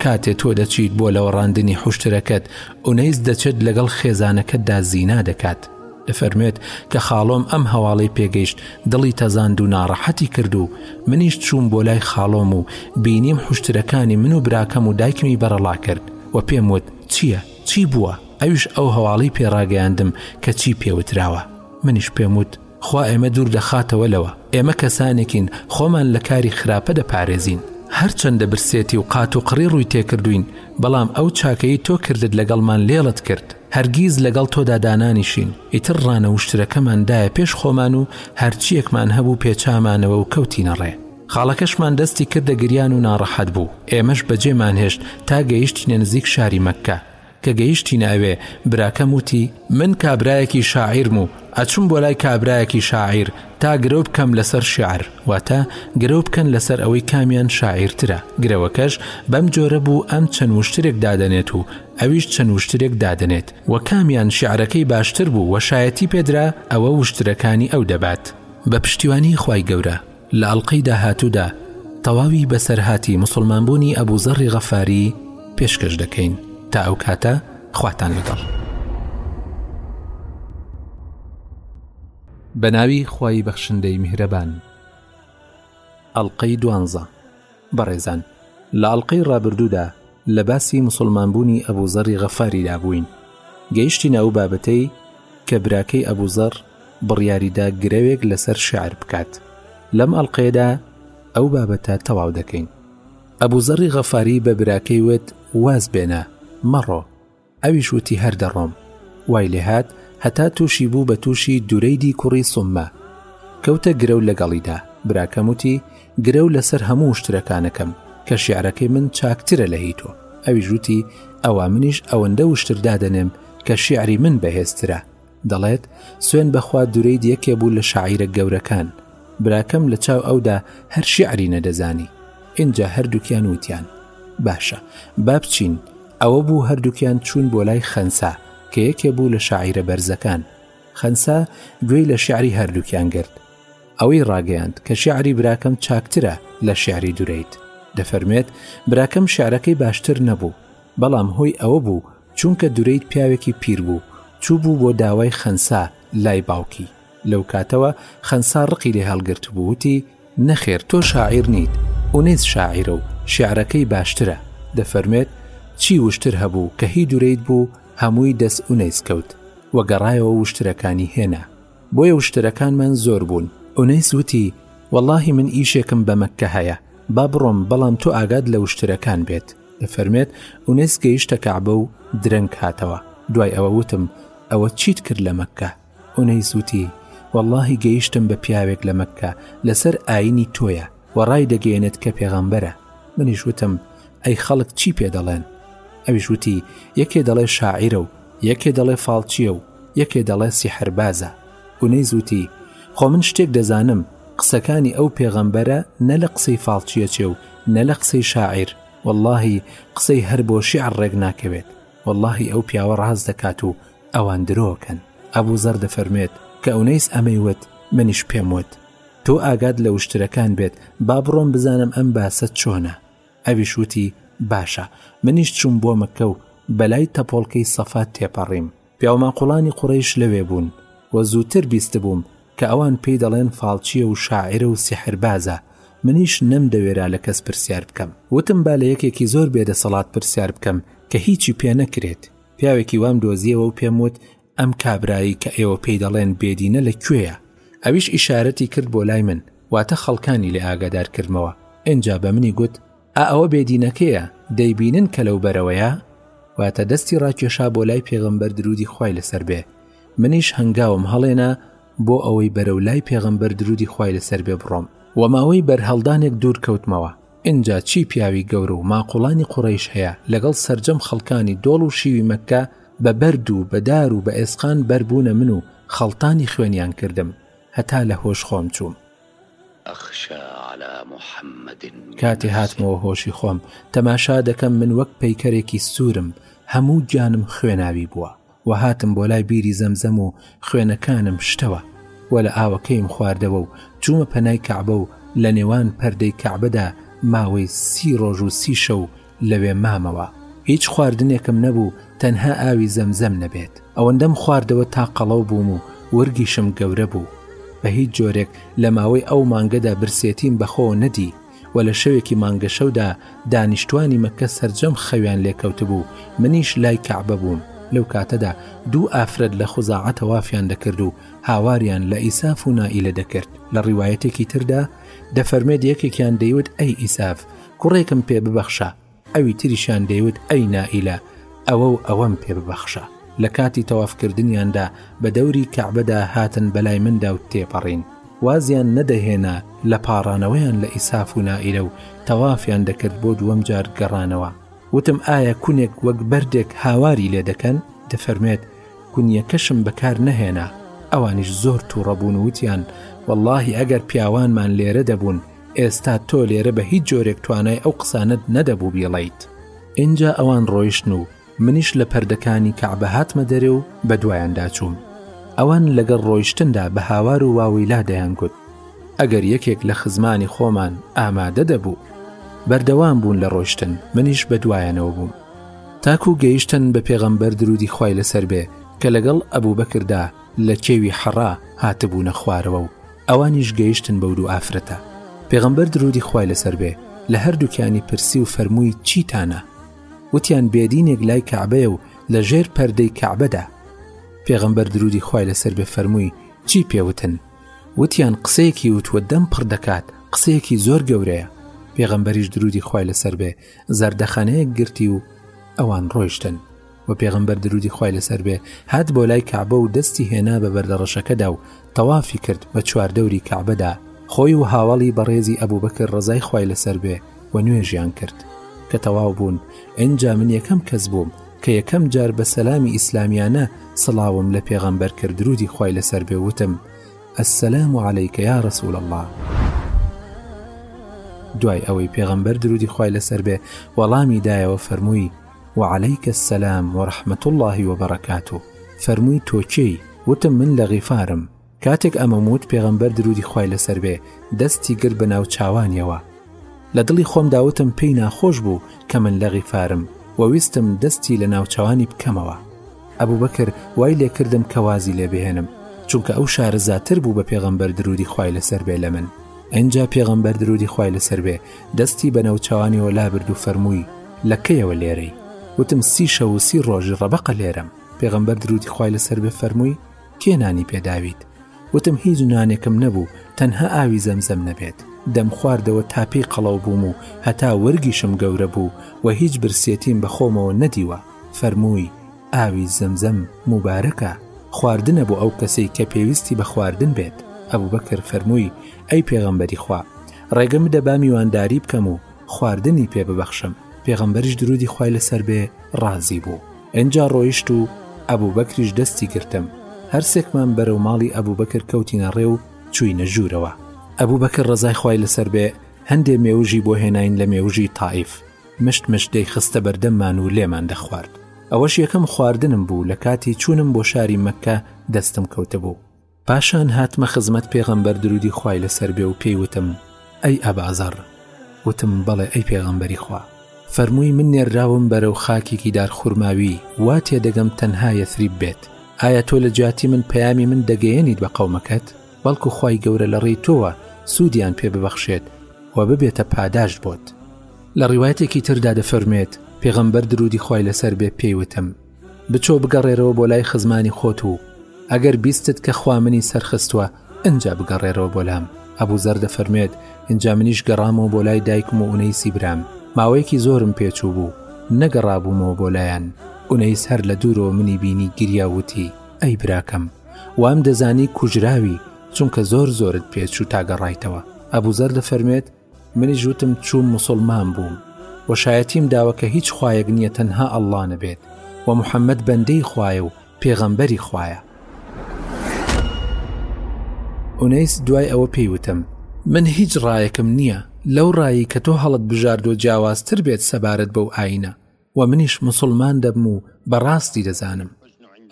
کاتێ تۆ دەچیت بۆ لەوەڕاندنی حوشترەکەت ئونەیس دەچێت لەگەڵ خێزانەکەتدا زینا دەکات دەفەرموێت کە خاڵۆم ئەم هەواڵەی پێگەیشت دڵی تەزاند و ناڕەحەتی کرد و منیش چووم بۆ لای خاڵۆم و بینیم حوشترەکانی من و براکەم و دایکمی بەرەڵا کرد و پێم وت چییە چی بووە ئەویش ئەو هەواڵی پێڕاگەیاندم کە چی پێوتراوە منیش پێم وت خوا ئێمە دوور دەخاتەوە لەوە ئێمە کەسانێکین خۆمان لە کاری خراپە دەپارێزین هەرچەندە برسێتی و قات و قڕی ڕووی تێکردوین بەڵام ئەو چاکەی تۆ کردت لەگەڵمان لێڵت کرد هەرگیز لەگەڵ تۆدا دانانیشین ئیتر ڕانەوشترەکەمان دایە پێش خۆمان و هەرچیەکمان هەبوو پێچامانەوە و کەوتینە ڕێ خاڵەکەشمان دەستی کردە گریان و ناڕەحەت بوو ئێمەش بەجێمان هێشت تا گەیشتینە نزیک شاری مەککە کە گەیشتینە ئەوێ براکەم وتی من کابرایەکی شاعیرم و ئەچوم بۆ لای کابرایەکی شاعیر تا گرەو بکەم لەسەر شیعر واتە گرەو بکەن لەسەر ئەوەی کامیان شاعیرترە گرەوەکەش بەم جۆرە بوو ئەم چەند وشترێک دادەنێت و ئەویش چەند وشترێک دادەنێت و کامیان شیعرەکەی باشتر بوو و شایەتی پێدرا ئەوە وشترەکانی ئەو دەبات بە پشتیوانی خوای گەورە لە ئەڵقەی داهاتوودا تەواوی بەسەرهاتی مسلمان بوونی ئەبوو زەڕی غەفاری پێشکەش دەکەین تا ئەو کاتە خواتان لەگەڵ بەناوی خوای بەخشندەی میهرەبان ئەڵلقەی دوانزە بەڕێزان لە ئەڵقەی ڕابردوودا لە باسی مسوڵمان بوونی ئەبوزەڕی غەفاری دا بووین گەیشتینە ئەو بابەتەی کە براکەی ئەبوزەڕ بڕیاریدا گرەوێک لەسەر شعر بکات لەم ئەڵلقەیەدا ئەو بابەتە تەواو دەکەین ئەبوزەڕی غەفاری بە براکەی وت واز بێنە مەڕۆ ئەویش وتی هەر دەڕۆم وای لێهات هەتا تووشی بوو بە تووشی دورەیدی کوڕی سممە کەوتە گرە و لەگەڵیدا براکەم وتی گرە و لەسەر هەموو شترەکانەکەم کە شیعرەکەی من چاکترە لە هی تۆ ئەویش وتی ئەوە منیش ئەوەندە وشتر دادەنێم کە شیعری من بەهێزترە دەڵێت، سوێن بەخوا دورەید یەکێ بوو لە شاعیرە گەورەکان، براکەم لە چاو ئەودا هەر شیعری نەدەزانی، ئینجا هەردووکیان وتیان، باشە با بچین، ئەوە بوو هەردووکیان چوون بۆ لای خەنسا کە یەکێ بوو لە شاعیرە بەرزەکان، خەنسا گوێی لە شیعری هەردووکیان گرت، ئەوەی ڕاگەیاند کە شیعری براکەم چاکترە لە شیعری دورەید، دەفەرموێت، براکەم شیعرەکەی باشتر نەبوو، بەڵام هۆی ئەوە بوو، چونکە دورەید پیاوێکی پیر بوو، چووبوو بۆ داوای خەنسا لای باوکی، لەو کاتەوە خەنسا ڕقی لێ هەڵگرتبوو، وتی، نەخێر تۆ شاعیر نیت، ئونەیس شاعیرە و شیعرەکەی باشترە، دەفەرموێت، چی وشتر هەبوو کە هی دورەید بوو، هەمووی دەست ئونەیس کەوت و گەڕایەوە وشترەکانی هێنا، بۆیە وشترەکانمان زۆر بوون. ئونەیس وتی، وەڵاهی من ئیشێکم بە مەککە هەیە، با بڕۆم، بەڵام تۆ ئاگات لە وشترەکان بێت. دەفەرمێت ئونێس گەیشتە کەعبە و درەنگ هاتەوە دوای ئەوە وتم ئەوە چیت کرد لە مەکە ئونەی سووتی واللهی گەیشتم بە پیاوێک لە مەکە لەسەر ئاینی تۆیە و ڕای دەگەێنێت کە پێغەمبەرە منیش وتم ئەی خەڵک چی پێ دەڵێن ئەویش وتی یەکێ دەڵێ شاعیرە و یەکێ دەڵێ فاڵچیە و یەکێ دەڵێ سیحربازە ئونەی زووتی خۆ من شتێک دەزانم قسەکانی ئەو پێغەمبەرە نە لە قسەی فاڵچیە چێ و نە لە قسەی شاعیر وەڵاهی قسەی هەر بۆ شیعر ڕێک ناکەوێت وەڵاهی ئەو پیاوە ڕاست دەکات و ئەوان درۆکەن ئەبوو زەر دەفەرمێت کە ئەونەیس ئەمەی وت منیش پێم وت تۆ ئاگات لە وشترەکان بێت با بڕۆم بزانم ئەم باسە چۆنە ئەویش وتی باشە منیش چوم بۆ مەکە و بەلای تەپۆڵکەی سەفات تێپەڕیم پیاوماقوڵانی قوڕەیش لەوێ بوون و زووتر بیستبووم کە ئەوان پێی دەڵێن فاڵچییە و شاعرە و سیحربازە، منیش نەمدەوێرا لە کەس پرسیار بکەم. وتم با لە یەکێکی زۆر بێدەسەڵات پرسیار بکەم کە هیچی پێ نەکرێت. پیاوێکی وام دۆزییەوە و پێم وت ئەم کابرایەی کە ئێوە پێی دەڵێن بێدینە لە کوێیە؟ ئەویش ئیشارەتی کرد بۆ لای من، واتە خەڵکانی لێ ئاگادار کردمەوە، ئینجا بە منی گوت، ئا ئەوە بێدینەکەیە دەیبینن کە لەو بەرەوەیە واتە دەستی ڕاکێشا بۆ لای پێغمبەر درودی خی لەسەر بێ منیش هەنگاوم هەڵێنا بۆ ئەوەی بەرە و لای پێغمبەر درودی خی لەسەر بێ بڕۆم و ماوەی بەرهەڵدانێک دوور کەوتمەوە ئینجا چی پیاوی گەورە و ماقۆڵانی قوڕیش هەیە لەگەڵ سرجەم خەڵکانی دۆڵ و شیوی مەکە بە بەرد و بەدار و بە ئێسقان بەربوونە من و خەڵتانی خوێنیان کردم هەتا لە هۆش خۆم چووم اخشی علی محمد من نفسه. کاتێ هاتمەوە هۆشی خۆم، تەماشا دەکەم من وەک پەیکەرێکی سوورم، هەموو گیانم خوێناوی بووە و هاتم بۆ لای بیری زەمزەم و خوێنەکانم شتەوە و لە ئاوەکەیم خواردەوە و چوومە پەنای کەعبە و لە نێوان پەردەی کەعبەدا ماوەی سی ڕۆژ و سی شەو لەوێ مامەوە هیچ خواردنێکم نەبوو تەنها ئاوی زەمزەم نەبێت ئەوەندەم خواردەوە تا قەڵەو بووم و ورگیشم گەورە بوو بە هیچ جۆرێک لە ماوەی ئەو مانگەدا برسێتیم بەخۆ نەدی و لە شەوێکی مانگە شەودا دانیشتوانی مەکە سرجەم خەویان لێکەوتبوو منیش لای کەعبە بووم لەو کاتەدا دوو ئافرەت لە خوزاعە تەوافیان دەکرد و هاواریان لە ئیساف و نائیلە دەکرد لە ڕیواەتێکی تردا دەفەرمێت یەکێکیان دەیوت ئەی ئیساف کوڕێکم پێ ببەخشە ئەوی تریشان دەیوت ئەی نائیلە ئەوە و ئەوەم پێ ببەخشە لە کاتی تەوافکردنیاندا بە دەوری کەعبەدا هاتن بەلای مندا و تێپەڕین وازیان نەدەهێنا لە پاڕانەوەیان لە ئیساف و نائیرە و تەوافیان دەکرد بۆ دووەم جار گەڕانەوە وتم ئایا کونێک وەک بەردێک هاواری لێ دەکەن دەفەرمێت کونیەکەشم بەکار نەهێنا ئەوانیش زۆر تووڕەبوون وتیان واللهی ئەگەر پیاوانمان لێرە دەبوون ئێستا تۆ لێرە بە هیچ جۆرێک توانای ئەو قسانەت نەدەبوو بیڵیت ئینجا ئەوان ڕۆیشتن و منیش لە پەردەکانی کەعبە هاتمە دەرێ و بە دوایاندا چووم ئەوان لەگەڵ ڕۆیشتندا بە هاوار و واوی لا دەیانگوت ئەگەر یەکێک لە خزمانی خۆمان ئامادە دەبوو بەردەوام بوون لە ڕۆشتن منیش بە دوایانەوە بووم تاکو گەیشتن بە پێغەمبەر درودی خی لەسەر بێ کە لەگەڵ ئەبوو بەکردا لە کێوی حەڕا هاتبوونە خوارەوە و ئەوانیش گەیشتن بەو دوو ئافرەتە پێغەمبەر درودی خوای لەسەر بێ لە هەردووکیانی پرسی و فەرمووی چیتانە وتیان بێدینێک لای کەعبەیە و لە ژێر پەردەی کەعبەدا پێغەمبەر درودی خوای لەسەر بێ فەرمووی چی پێوتن وتیان قسەیەکی وتوە دەم پڕ دەکات قسەیەکی زۆر گەورەیە پێغەمبەریش درودی خوای لەسەر بێ زەردەخەنەیەک گرتی و ئەوان ڕۆیشتن و پێغەمبەر درودی خوای لەسەر بێ هات بۆ لای کەعبە و دەستی هێنا بە بەردە ڕەشەکەدا و تەوافی کرد بە چواردەوری کەعبەدا خۆی و هاوڵی بەڕێزی ئەبوو بەکرد ڕزای خوای لەسەر بێ و نوێژیان کرد کە تەواو بوون ئەجا من یەکەم کەس بووم کە یەکەم جار بە سەلامی ئیسلامیانە سڵاوم لە پێغەمبەر کرد درودی خوای لەسەر بێ وتم السلام و عەیکە یا ڕسول الله دوای ئەوەی پێغەمبەر درودی خوای لەسەر بێ وەڵامی دایەوە فەرمووی وعلیک السلام ورحمە اللە وبرکاته فەرمووی تۆ کێی؟ وتم من لە غیفارم کاتێک ئەمەم وت پێغەمبەر درودی خوای لەسەر بێ دەستی گرت بە ناو چاوانیەوە لە دڵی خۆم داوتم پێی ناخۆش بوو کە من لە غیفارم و ویستم دەستی لە ناوچوانی بکەمەوە ئەبوو بەکر وای لێکردم کە وازی لێ بهێنم چونکە ئەو شارەزاتر بوو بە پێغەمبەر درودی خوای لەسەر بێ لە من ئەجا پێغەمبەر درودی خوای لەسەر بێ دەستی بە نەوچوانی وەلا برد و فەرمووی لە کەیەوە لێرەی؟ وتم سی شەو و سی ڕۆژی ڕەبەقە لێرەم، پێغەمبەر دروودی خوای لەسەر بێ فەرمووی، کێ نانی پێ داویت؟ وتم هیچ نانێکم نەبوو تەنها ئاوی زەمزەم نەبێت، دەمخواردەوە تا پێی قەڵەو بووم و هەتا ورگیشم گەورە بوو و هیچ برسیەتیم بە خۆمەوە نەدیوە، فەرمووی، ئاوی زەمزەم موبارەکە، خواردنە بۆ ئەو کەسەی کە پێویستی بە خواردن بێت، ئەبوبەکر فەرمووی، ئەی پێغەمبەری خوا! ڕێگە مدە با میوانداری بکەم و خواردنی پێ ببەخشم، پێغەمبەریش درودی خوای لەسەر بێ ڕازی بوو، ئنجا ڕۆیشت و ئەبوبەکریش دەستی گرتم، هەرسێکمان بەرەو ماڵی ئەبوبەکر کەوتینە ڕێ و چووینە ژوورەوە، ئەبوبەکر ڕەزای خوای لەسەر بێ هەندێ مێوژی بۆ هێناین لە مێوژی تائیف، مشت مشت دەیخستە بەردەممان و لێمان دەخوارد، ئەوەش یەکەم خواردنم بوو لە کاتی چوونم بۆ شاری مەککە دەستم کەوتبوو. پاشان هاتمە خزمەت پێغەمبەر درودی خوای لەسەر بێ و پێی وتم ئەی ئەبازەڕ وتم بەڵێ ئەی پێغەمبەری خوا فەرمووی من نێرراوم بەرەو خاکێکی دار خورماوی وا تێدەگەم تەنها یەثریب بێت ئایا تۆ لە جیاتی من پەیامی من دەگەیەنیت بە قەومەکەت بەڵکو خی گەورە لە ڕێی تۆوە سوودیان پێ ببەخشێت و ببێتە پاداشت بۆت لە ڕیواەتێکی تردا دەفەرمێت پێغەمبەر درودی خی لەسەر بێ پێیوتم بچۆ بگەڕێرەوە بۆ لای خزمانی خۆت و ئەگەر بیستت کە خوا منی سەرخستووە ئەجا بگەڕێرەوە بۆ لام ئەبوو زەر دەفەرمێت ئینجا منیش گەڕامەوە بۆ لای دایکم و ئونەیسی برام ماوەیەکی زۆرم پێچوو بوو نەگەڕابوومەوە بۆ لایەن ئونەیس هەر لە دوورەوە منی بینی گریا وتی ئەی براکەم وام دەزانی کوژراوی چونکە زۆر زۆرت پێچوو تا گەڕایتەوە ئەبوو زەر دەفەرمێت منیش وتم چووم مسوڵمان بووم و شایەتیم داوە کە هیچ خوایەک نییە تەنها ئەللا نەبێت و محەممەد بەندەی خوایە و پێغەمبەری خوایە ئونەیس دوای ئەوە پێی وتم من هیچ ڕایەکم نییە لەو ڕایی کە تۆ هەڵت بژاردۆ جیاوازتر بێت سەبارەت بەو ئاینە و منیش مسوڵمان دەبم و بەڕاستی دەزانم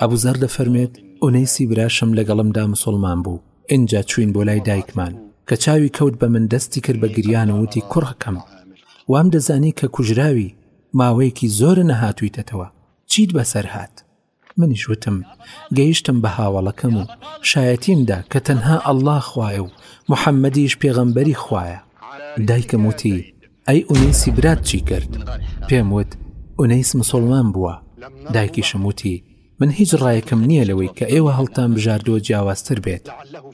ئەبو زەر دەفەرمێت ئونەیسی براشم لەگەڵمدا مسوڵمان بوو ئینجا چوین بۆ لای دایکمان کە چاوی کەوت بە من دەستی کرد بە گریان و وتی کوڕەکەم وام دەزانی کە کوژراوی ماوەیەکی زۆرە نەهاتوویتەتەوە چیت بەسەر هاات منیش وتم گەیشتم بە هاوەڵەکەم و شایەتیم دا کە تەنها ئەللا خوایە و محەممەدیش پێغەمبەری خوایە دایکم وتی ئەی ئونەیسی برات چی کرد پێم وت ئونەیس مسلمان بووە دایکیشم وتی من هیچ ڕایەکم نییە لەوەی کە ئێوە هەڵتان بژاردۆ جیاوازتر بێت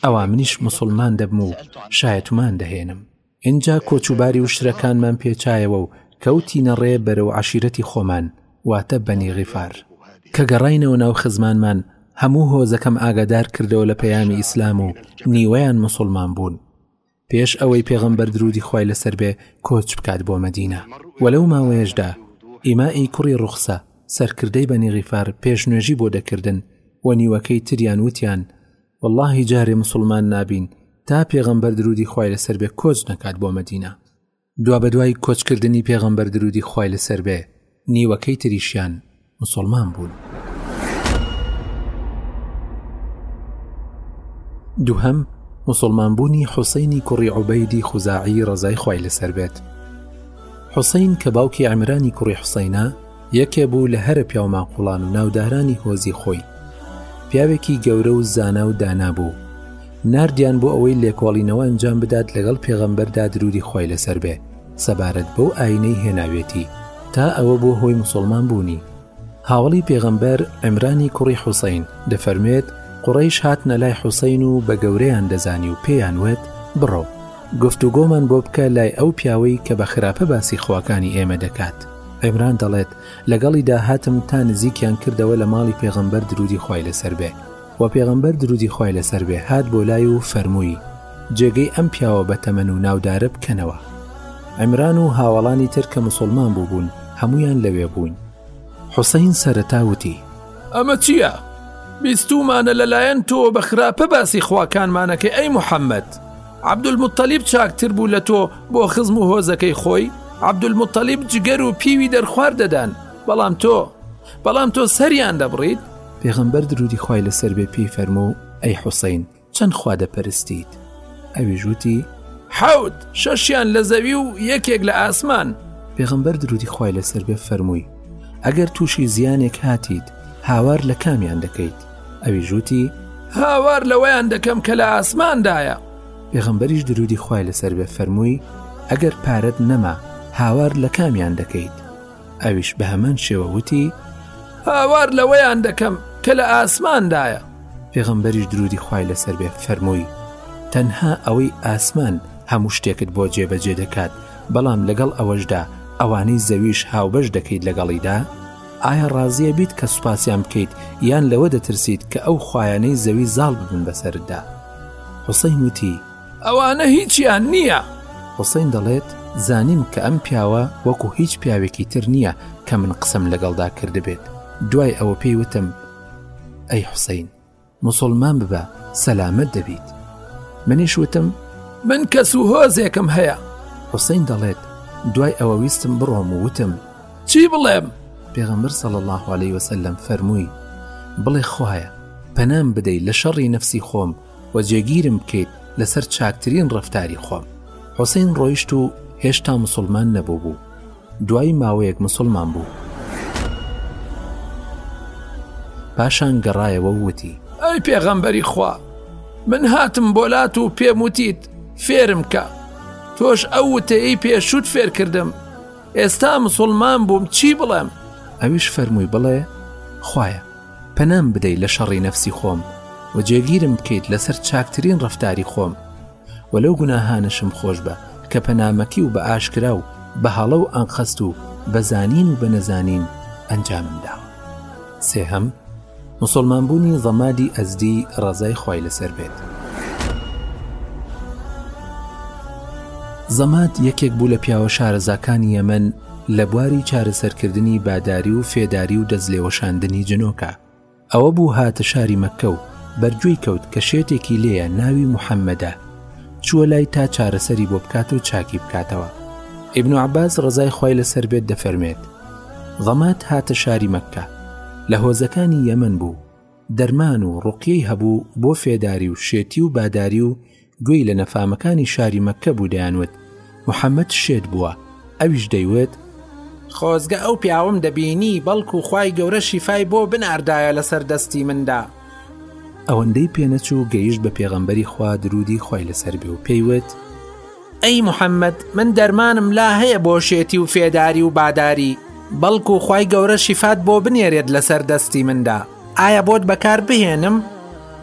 ئەوا منیش مسلمان دەبم و شایەتمان دەهێنم ئینجا کۆچوباری و شرەکانمان پێچایەوە و کەوتینە ڕێ بەرەو عەشیرەتی خۆمان واتە بەنی غیفار کە گەڕاینەوە ناو خزمانمان هەموو هۆزەکەم ئاگادار کردەوە لە پەیامی ئیسلام و نیوەیان مسلمان بوون پێش ئەوەی پێغەمبەر درودی خوای لەسەر بێ کۆچ بکات بۆ مەدینە و لەو ماوەیەشدا ئیمائی کوڕی ڕوخسە سەرکردەی بەنی غیفار پێشنوێژی بۆ دەکردن و نیوەکەی تریان وتیان وەڵاهی جارێ مسوڵمان نابین تا پێغەمبەر درودی خوای لەسەر بێ کۆچ نەکات بۆ مەدینە دوا بەدوای کۆچکردنی پێغەمبەر درودی خوای لەسەر بێ نیوەکەی تریشیان مسلمان بوون دووهم مسلمان بوونی حوسینی کوڕی عوبەیدی خوزاعی ڕزای خوای لەسەر بێت حوسین کە باوکی ئەمرانی کوڕی حوسینە یەکێ بوو لە هەرە پیاوماقوڵان و ناودارانی هۆزی خۆی. پیاوێکی گەورە و زانا و دانا بوو. ناردیان بۆ ئەوەی لێکۆڵینەوە ئەنجام بدات لەگەڵ پێغەمبەردا دروودی خوای لەسەر بێ سەبارەت بەو ئاینەی هێناوێتی، تا ئەوە بوو هۆی موسوڵمان بوونی. هاوەڵی پێغەمبەر، عیمرانی کوڕی حوسەین، دەفەرموێت، قوڕەیش هاتنە لای حوسەین و بە گەورەیان دەزانی و پێیان وت، بڕۆ، گفتوگۆمان بۆ بکە لای ئەو پیاوەی کە بە خراپە باسی خواکانی ئێمە دەکات. عیمران دەڵێت، لەگەڵیدا هاتم تا نزیکیان کردەوە لە ماڵی پێغەمبەر درودی خوای لەسەر بێ، وە پێغەمبەر درودی خوای لەسەر بێ هات بۆ لای و فەرمووی، جێگەی ئەم پیاوە بەتەمەن و ناودارە بکەنەوە. عیمران و هاوەڵانی تر کە موسوڵمان بووبوون هەموویان لەوێ بوون. حوسەین سەرەتا وتی، ئەمە چییە؟ بیستوومانە لەلایەن تۆوە بە خراپە باسی خواکانمانەکەی ئەی محەمەد! عەبدولموتەلیب چاکتر بوو لە تۆ بۆ خزم و هۆزەکەی خۆی عەبدولموتەلیب جگەر و پیوی دەرخوارد دەدان بەڵام تۆ بەڵام تۆ سەریان دەبڕیت پێغمبەر درودی خوای لەسەر بێ پێی فەرموو ئەی حوسین چەند خوا دەپەرستیت ئەوی ژووتی حەوت شەشیان لە زەوی و یەکێک لە ئاسمان پێغمبەر درودی خوای لەسەر بێ فەرمووی ئەگەر تووشی زیانێک هاتیت هاوار لە کامیان دەکەیت ئەویش وتی هاوار لەوەیان دەکەم کە لە ئاسماندایە پێغمبەریش درودی خی لەسەر بێ فەرمووی ئەگەر پارەت نەما هاوار لە کامیان دەکەیت ئەویش بە هەمان شێوە وتی هاوار لەوەیان دەکەم کە لە ئاسماندایە پێغمبەریش درودی خی لەسەر بێ فەرمووی تەنها ئەوەی ئاسمان هەموو شتێکت بۆ جێبەجێ دەکات بەڵام لەگەڵ ئەوەشدا ئەوانەی زەویش هاوبەش دەکەیت لەگەڵیدا ئایا ڕازیە بیت کە سوپاسیان بکەیت یان لەوە دەترسیت کە ئەو خوایانەی زەوی زاڵ ببن بەسەردا حوسین وتی ئەوانە هیچیان نییە حوسین دەڵێت زانیم کە ئەم پیاوە وەکو هیچ پیاوێکی تر نییە کە من قسم لەگەڵدا کردبێت دوای ئەوە پێی وتم ئەی حوسین موسوڵمان ببە سەلامەت دەبیت منیش وتم من کەس و هۆزێکم هەیە حوسین دەڵێت دوای ئەوە ویستم بڕۆم و وتم چی بڵێم پێغەمبەر صلی الله عليه وسلم فەرمووی بڵێ خوایە پەنام بدەی لە شەڕی نەفسی خۆم و جێگیرم بکەیت لەسەر چاکترین ڕفتاری خۆم حوسین ڕۆیشت و هێشتا مسلمان نەبوو بوو دوایی ماوەیەک موسڵمان بوو پاشان گەڕایەوە و وتی ئەی پێغەمبەری خوا من هاتم بۆ لات و پێم وتیت فێرم کە تۆش ئەو وتەیەی پێشوت فێرکردم ئێستا مسلمان بووم چی بڵێم ئەویش فەرمووی بڵێ خویە پەنام بدەیت لە شەڕی نەفسی خۆم و جێگیرم بکەیت لەسەر چاکترین ڕفتاری خۆم وە لەو گوناهانەشم خۆش بە کە پە نامەکی و بە ئاشکرا و بە هەڵە و ئەنقەست و بە زانین و بە نەزانین ئەنجامم داوە سێهەم مسوڵمان بوونی ضەمادی ئەزدی ڕەزای خوای لەسەر بێت ضەماد یەکێک بوو لە پیاوە شارەزاکانی یەمەن لە بواری چارەسەرکردنی باداری و فێداری و دەستلێوەشاندنی جنۆکە ئەوە بوو هاتە شاری مەککە و بەرگوێی کەوت کە شێتێکی لێیە ناوی محەممەدە چووە لای تا چارەسەری بۆ بکات و چاکی بکاتەوە ئیبن عباس ڕزای خی لەسەر بێت دەفەرمێت ضەمات هاتە شاری مەککە لە هۆزەکانی یەمن بوو دەرمان و ڕقیەی هەبوو بۆ فێداری و شێتی و باداری و گوێی لە نەفامەکانی شاری مەککە بوو دەیانوت محەممەد شێت بووە ئەویش دەیوت خۆزگە ئەو پیاوم دەبینی بەڵکو و خی گەورە شیفای بۆ بناردایە لەسەر دەستی مندا ئەوەندەی پێنەچوو گەیشت بە پێغەمبەری خوا درودی خی لەسەر بێ و پێیوت ئەی محەممەد من دەرمانم لا هەیە بۆ شێتی و فێداری و باداری بەڵکو و خی گەورە شیفات بۆ بنێرێت لەسەر دەستی مندا ئایا بۆت بەکار بهێنم؟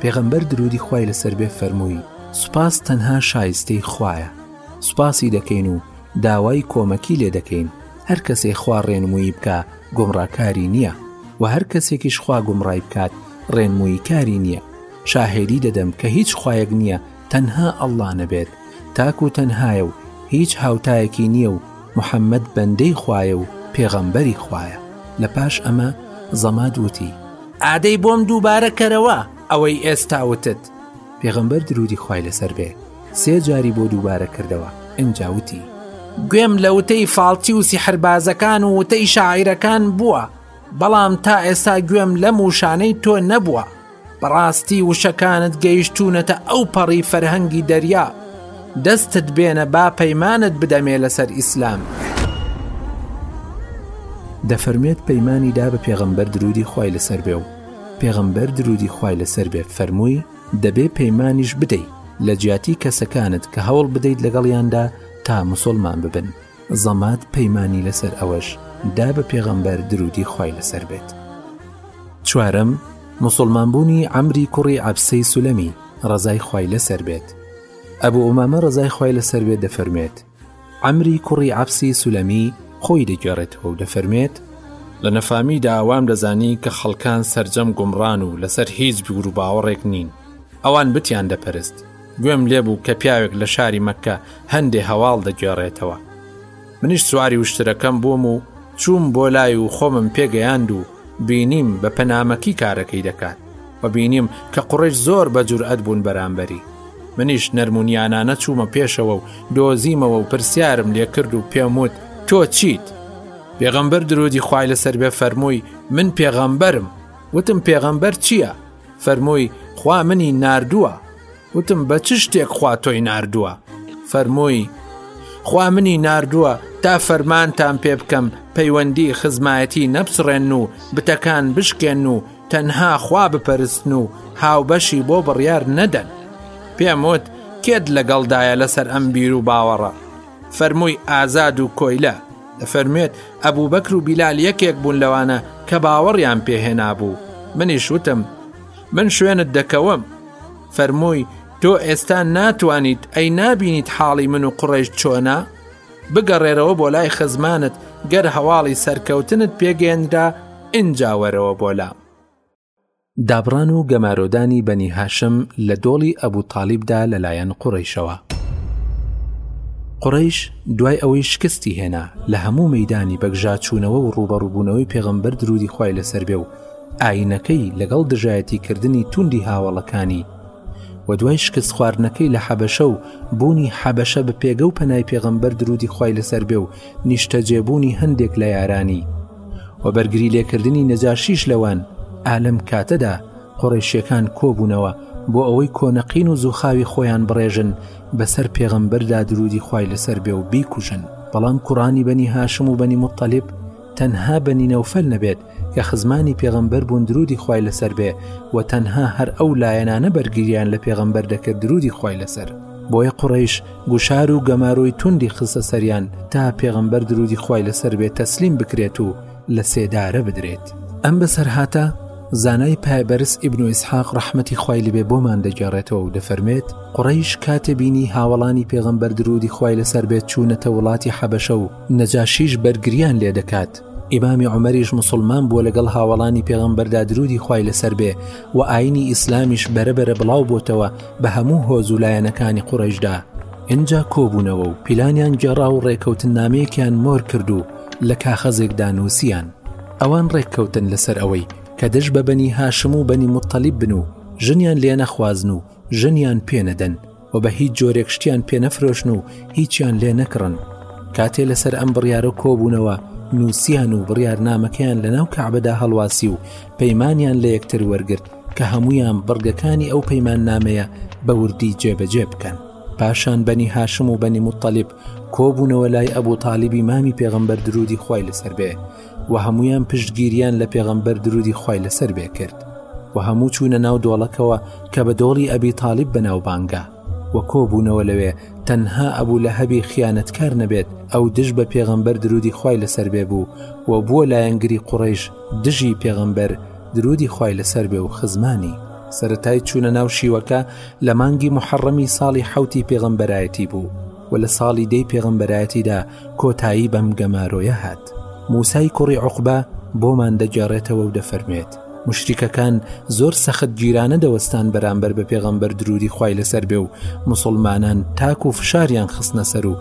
پێغەمبەر درودی خوای لەسەر بێ فەرمووی سوپاس تەنها شایستەی خوایە سوپاسی دەکەین و داوای کۆمەکی لێ دەکەین هەر کەسێ خوا ڕێنمویی بکە گۆمڕاکاری نییە و هەر کەسێکیش خوا گومڕای بکات ڕێنمویی کاری نییە شاهێدی دەدەم کە هیچ خوایەک نییە تەنها اللە نەبێت تاک و تەنهایە و هیچ هاوتایەکی نییە و محەممەد بەندەی خوایە و پێغەمبەری خوایە لە پاش ئەمە زەماد وتی ئادەی بۆم دووبارە کەرەوە ئەوەی ئێستا وتت پێغەمبەر درودی خوای لەسەر بێ سێ جاری بۆ دووبارە کردەوە ئەمجاوتی گوێم لە وتەی فالچی و سیحربازەکان و وتەی شاعیرەکان بووە بەڵام تا ئێستا گوێم لەم وشانەی تۆ نەبووە بەڕاستی وشەکانت گەیشتوونەتە ئەو پەڕی فەرهەنگی دەریا دەستت بێنە با پەیمانت بدەمێ لەسەر ئیسلام. دەفەرموێت پەیمانی دا بە پێغەمبەر درودی خوای لەسەر بێ و پێغەمبەر درودی خوای لەسەر بێ فەرمووی دەبێ پەیمانیش بدەی لە جیاتی کەسەکانت کە هەوڵ بدەیت لەگەڵیاندا تا مسوڵمان ببن زەماد پەیمانی لەسەر ئەوەش دا بە پێغەمبەر درودی خوای لەسەر بێت چوارەم مسلمان بوونی عەمری کوڕی عەبسەی سولەمی ڕەزای خوای لەسەر بێت ئەبوو ئومامە ڕەزای خوای لەسەر بێت دەفەرمێت ئەمری کوڕی عەبسی سولەمی خۆی دەگێڕێتەوە و دەفەرمێت لە نەفامیدا وام دەزانی کە خەڵکان سرجەم گومڕان و لەسەر هیچ بیور و باوەڕێک نین ئەوان بتیان دەپەرست گوێم لێ بوو کە پیاوێک لە شاری مەککە هەندێ هەواڵ دەگێڕێتەوە منیش سواری وشترەکەم بووم و چووم بۆ لای و خۆمم پێگەیاند و بینیم بە پەنامەکی کارەکەی دەکات و بینیم کە قڕیش زۆر بە جورئەت بوون بەرامبەری منیش نەرمونیانانە چوومە پێشەوە و دۆزیمەوە و پرسیارم لێ کرد و پێم وت تۆ چیت؟ پێغەمبەر درودی خوای لەسەر بێ فەرمووی من پێغەمبەرم وتم پێغەمبەر چییە؟ فەرمووی خوا منی نردووە وتم بە چ شتێک خوا تۆی نردووە فەرمووی خوا منی نردووە تا فەرمانتان پێ بکەم پەیوەندی خزمایەتی نەپسڕێن و بتەکان بشکێن و تەنها خوا بپەرستن و هاوبەشی بۆ بڕیار نەدەن پێم وت کێت لەگەڵدایە لەسەر ئەم بیر و باوەڕە فەرمووی ئازاد و کۆیلە دەفەرموێت ئەبوو بەکر و بیلال یەکێک بوون لەوانە کە باوەڕیان پێهێنابوو منی شوتم من شوێنت دەکەوم فەرمووی تۆ ئێستا ناتوانیت ئەی نابینیت حاڵی من و قڕێژ چۆنا بگەڕێرەوە بۆ لای خزمانت گەر هەواڵی سەرکەوتنت پێگەێنرا ئینجاوەرەوە بۆ لام دابڕان و گەمارۆدانی بەنی هاشم لە دۆڵی ئەبوو تاالبدا لەلایەن قڕیشەوە قڕیش دوای ئەوەی شکستی هێنا لە هەموو مەدانی بەگژاچوونەوە و ڕوبەڕووبوونەوەی پێغمبەر درودی خی لەسەر بێ و ئاینەکەی لەگەڵ دژایەتی کردنی توندی هاوڵەکانی و دوای شکست خواردنەکەی لە حەبەشە و بوونی حەبەشە بە پێگە و پەنای پێغمبەر درودی خی لەسەر بێ و نیشتەجێبوونی هەندێک لە یارانی و بەرگری لێکردنی نەجاشیش لەوان ئالەم کاتەدا قڕیشەکان کۆبوونەوە بۆ ئەوەی کۆنەقین و زوخاوی خۆیان بڕێژن بەسەر پێغەمبەردا درودی خی لەسەر بێ و بیکوژن بەڵام کوڕانی بەنی هاشم و بەنی مطلب تەنها بەنی نەوفەل نەبێت کە خزمانی پێغەمبەر بوون درودی خی لەسەر بێ و تەنها هەر ئەو لایەنانە بەرگیریان لە پێغەمبەر دەکرد درودی خی لەسەر بۆیە قڕیش گوشار و گەمارۆی توندی خستە سەریان تا پێغەمبەر درودی خوای لەسەر بێت تەسلیم بکرێت و لە سێدارە بدرێت ئەم بەسەرهاتە زانای پایبەرز ئیبن و ئیسحاق ڕەحمەتی خوای لەبێ بۆمان دەگەڕێتەوە و دەفەرمێت قڕیش کاتێ بینی هاوڵانی پێغەمبەر درودی خوای لەسەر بێت چوونەتە وڵاتی حەبەشە و نەجاشیش بەرگریان لێ دەکات. ئیمامی عمەریش مسلمان بووە لەگەڵ هاوڵانی پێغمبەردا درودی خوای لەسەر بێ و ئاینی ئیسلامیش بەرەبەرە بڵاو بۆتەوە بە هەموو هۆز و لایەنەکانی قوڕیشدا ئینجا کۆبوونەوە و پیلانیان گێڕا و ڕێکەوتن نامەیەکیان مۆر کرد و لە کاخەزێکدا نووسیان ئەوان ڕێککەوتن لەسەر ئەوەی کە دژ بە بەنی هاشم و بەنی متەلیب بن و ژنیان لێ نەخوازن و ژنیان پێنەدەن و بە هیچ جۆرێک شتیان پێ نەفرۆشن و هیچیان لێ نەکڕن کاتێ لەسەر ئەم بڕیارە کۆبوونەوە نووسیان و بڕیارنامەکەیان لە ناو کەعبەدا هەڵواسی و پەیمانیان لە یەکتر وەرگرت کە هەمویان بڕگەکانی ئەو پەیمان نامەیە بە وردی جێبەجێ بکەن پاشان بەنی هاشم و بەنی مطلب کۆبوونەوە لای ئەبوو تاالبی مامی پێغمبەر درودی خی لەسەر بێ و هەموویان پشتگیریان لە پێغەمبەر درودی خوای لەسەر بێ کرد و هەموو چوونە ناو دۆڵەکەوە کە بە دۆڵی ئەبی تاالب بەناو بانگە و کۆبوونەوە لەوێ تەنها ئەبوو لە هەبی خیانەتکار نەبێت ئەو دژ بە پێغەمبەر درودی خوای لەسەر بێ بوو و بووە لایەنگری قوڕیش دژی پێغەمبەر درودی خوای لەسەر بێ و خزمانی سەتای چوونە ناو شیوەکە لە مانگی محەڕەمی ساڵی حوتی پێغەمبەرایەتی بوو وە لە ساڵی دەی پێغەمبەرایەتیدا کۆتایی بەم گەمارۆیە هات موسای کوڕی عقبە بۆمان دەگێڕێتەوە و دەفەرمێت مشتیکەکان زۆر سەخت گیرانە دەوەستان بەرامبەر بە پێغەمبەر درودی خی لەسەر بێ و مسلمانان تاک و فشاریان خستنە سەر و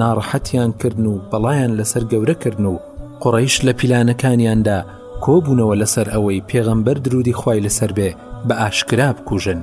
ناڕەحەتیان کردن و بەڵیان لەسەر گەورەکردن و قڕیش لە پیلانەکانیاندا کۆبوونەوە لەسەر ئەوەی پێغەمبەر درودی خوای لەسەر بێ بە ئاشکرا بکوژن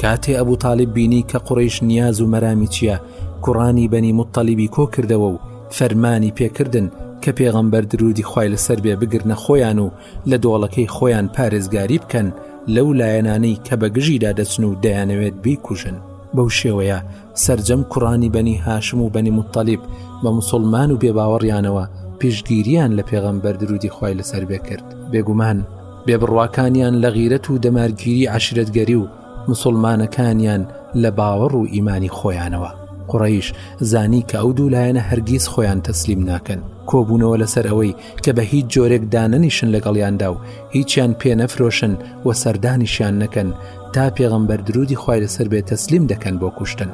کاتێ ئەبوو تاالب بینی کە قڕیش نیاز و مەرامی چییە کوڕانی بەنی متەلیبی کۆ کردەوە و فەرمانی پێکردن کە پێغەمبەر درودی خوای لەسەر بێ بگرنە خۆیان و لە دۆڵەکەی خۆیان پارێزگاری بکەن لەو لایەنانەی کە بە گژیدا دەچن و دەیانەوێت بیکوژن بەو شێوەیە سەرجەم کوڕانی بەنی هاشم و بەنی متەڵیب بە مسوڵمان و بێباوەڕیانەوە پشتگیریان لە پێغەمبەر درودی خوای لەسەر بێ کرد بێگومان بێ بڕواکانیان لە غیرەت و دەمارگیری عشرەتگەری و مسلمانەکانیان لە باوەڕ و ئیمانی خۆیانەوە قڕیش زانی کە ئەو دوولایەنە هەرگیز خۆیان تەسلیم ناکەن کۆبوونەوە لەسەر ئەوەی کە بە هیچ جۆرێک دانەنیشن لەگەڵیاندا و هیچیان پێ نەفرۆشن و سەردانیشیان نەکەن تا پێغەمبەر درودی خوای لەسەر بێ تەسلیم دەکەن بۆ کوشتن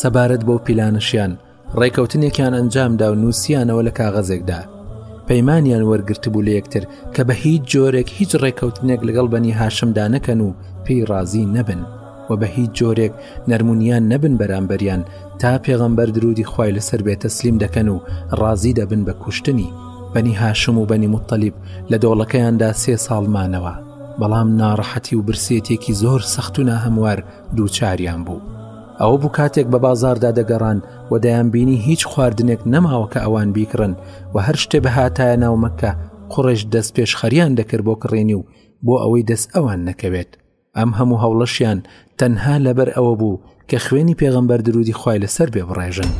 سەبارەت بۆ پیلانشیان ڕێکەوتنێکیان ئەنجامدا و نووسیانەوە لە کاغەزێکدا پەیمانیان وەرگرتبوو لە یەکتر کە بە هیچ جۆرێک هیچ ڕێکەوتنێک لەگەڵ بەنی هاشمدا نەکەن و پێی ڕازی نەبن. و بە هیچ جۆرێک نەرمونیان نەبن بەرامبەریان تا پێغەمبەر درودی خوای لەسەر بێ تەسلیم دەکەن و ڕازی دەبن بە کوشتنی بەنی هاشم و بەنی متەلیب لە دۆڵەکەیاندا سێ ساڵ مانەوە بەڵام ناڕەحەتی و برسێتێکی زۆر سەخت و ناهەموار دووچاریان بوو ئەوە بوو کاتێک بە بازاردا دەگەڕان و دەیان بینی هیچ خواردنێک نەماوە کە ئەوان بیکڕن و هەر شتێ بەهاتایە ناومەکە قڕێش دەست پێشخەریان دەکرد بۆ کڕێنی و بۆ ئەوەی دەست ئەوان نەکەوێت ئەم هەموو هەوڵەشیان تەنها لەبەر ئەوە بوو کە خوێنی پێغەمبەر درودی خی لەسەر بێ بڕێژن.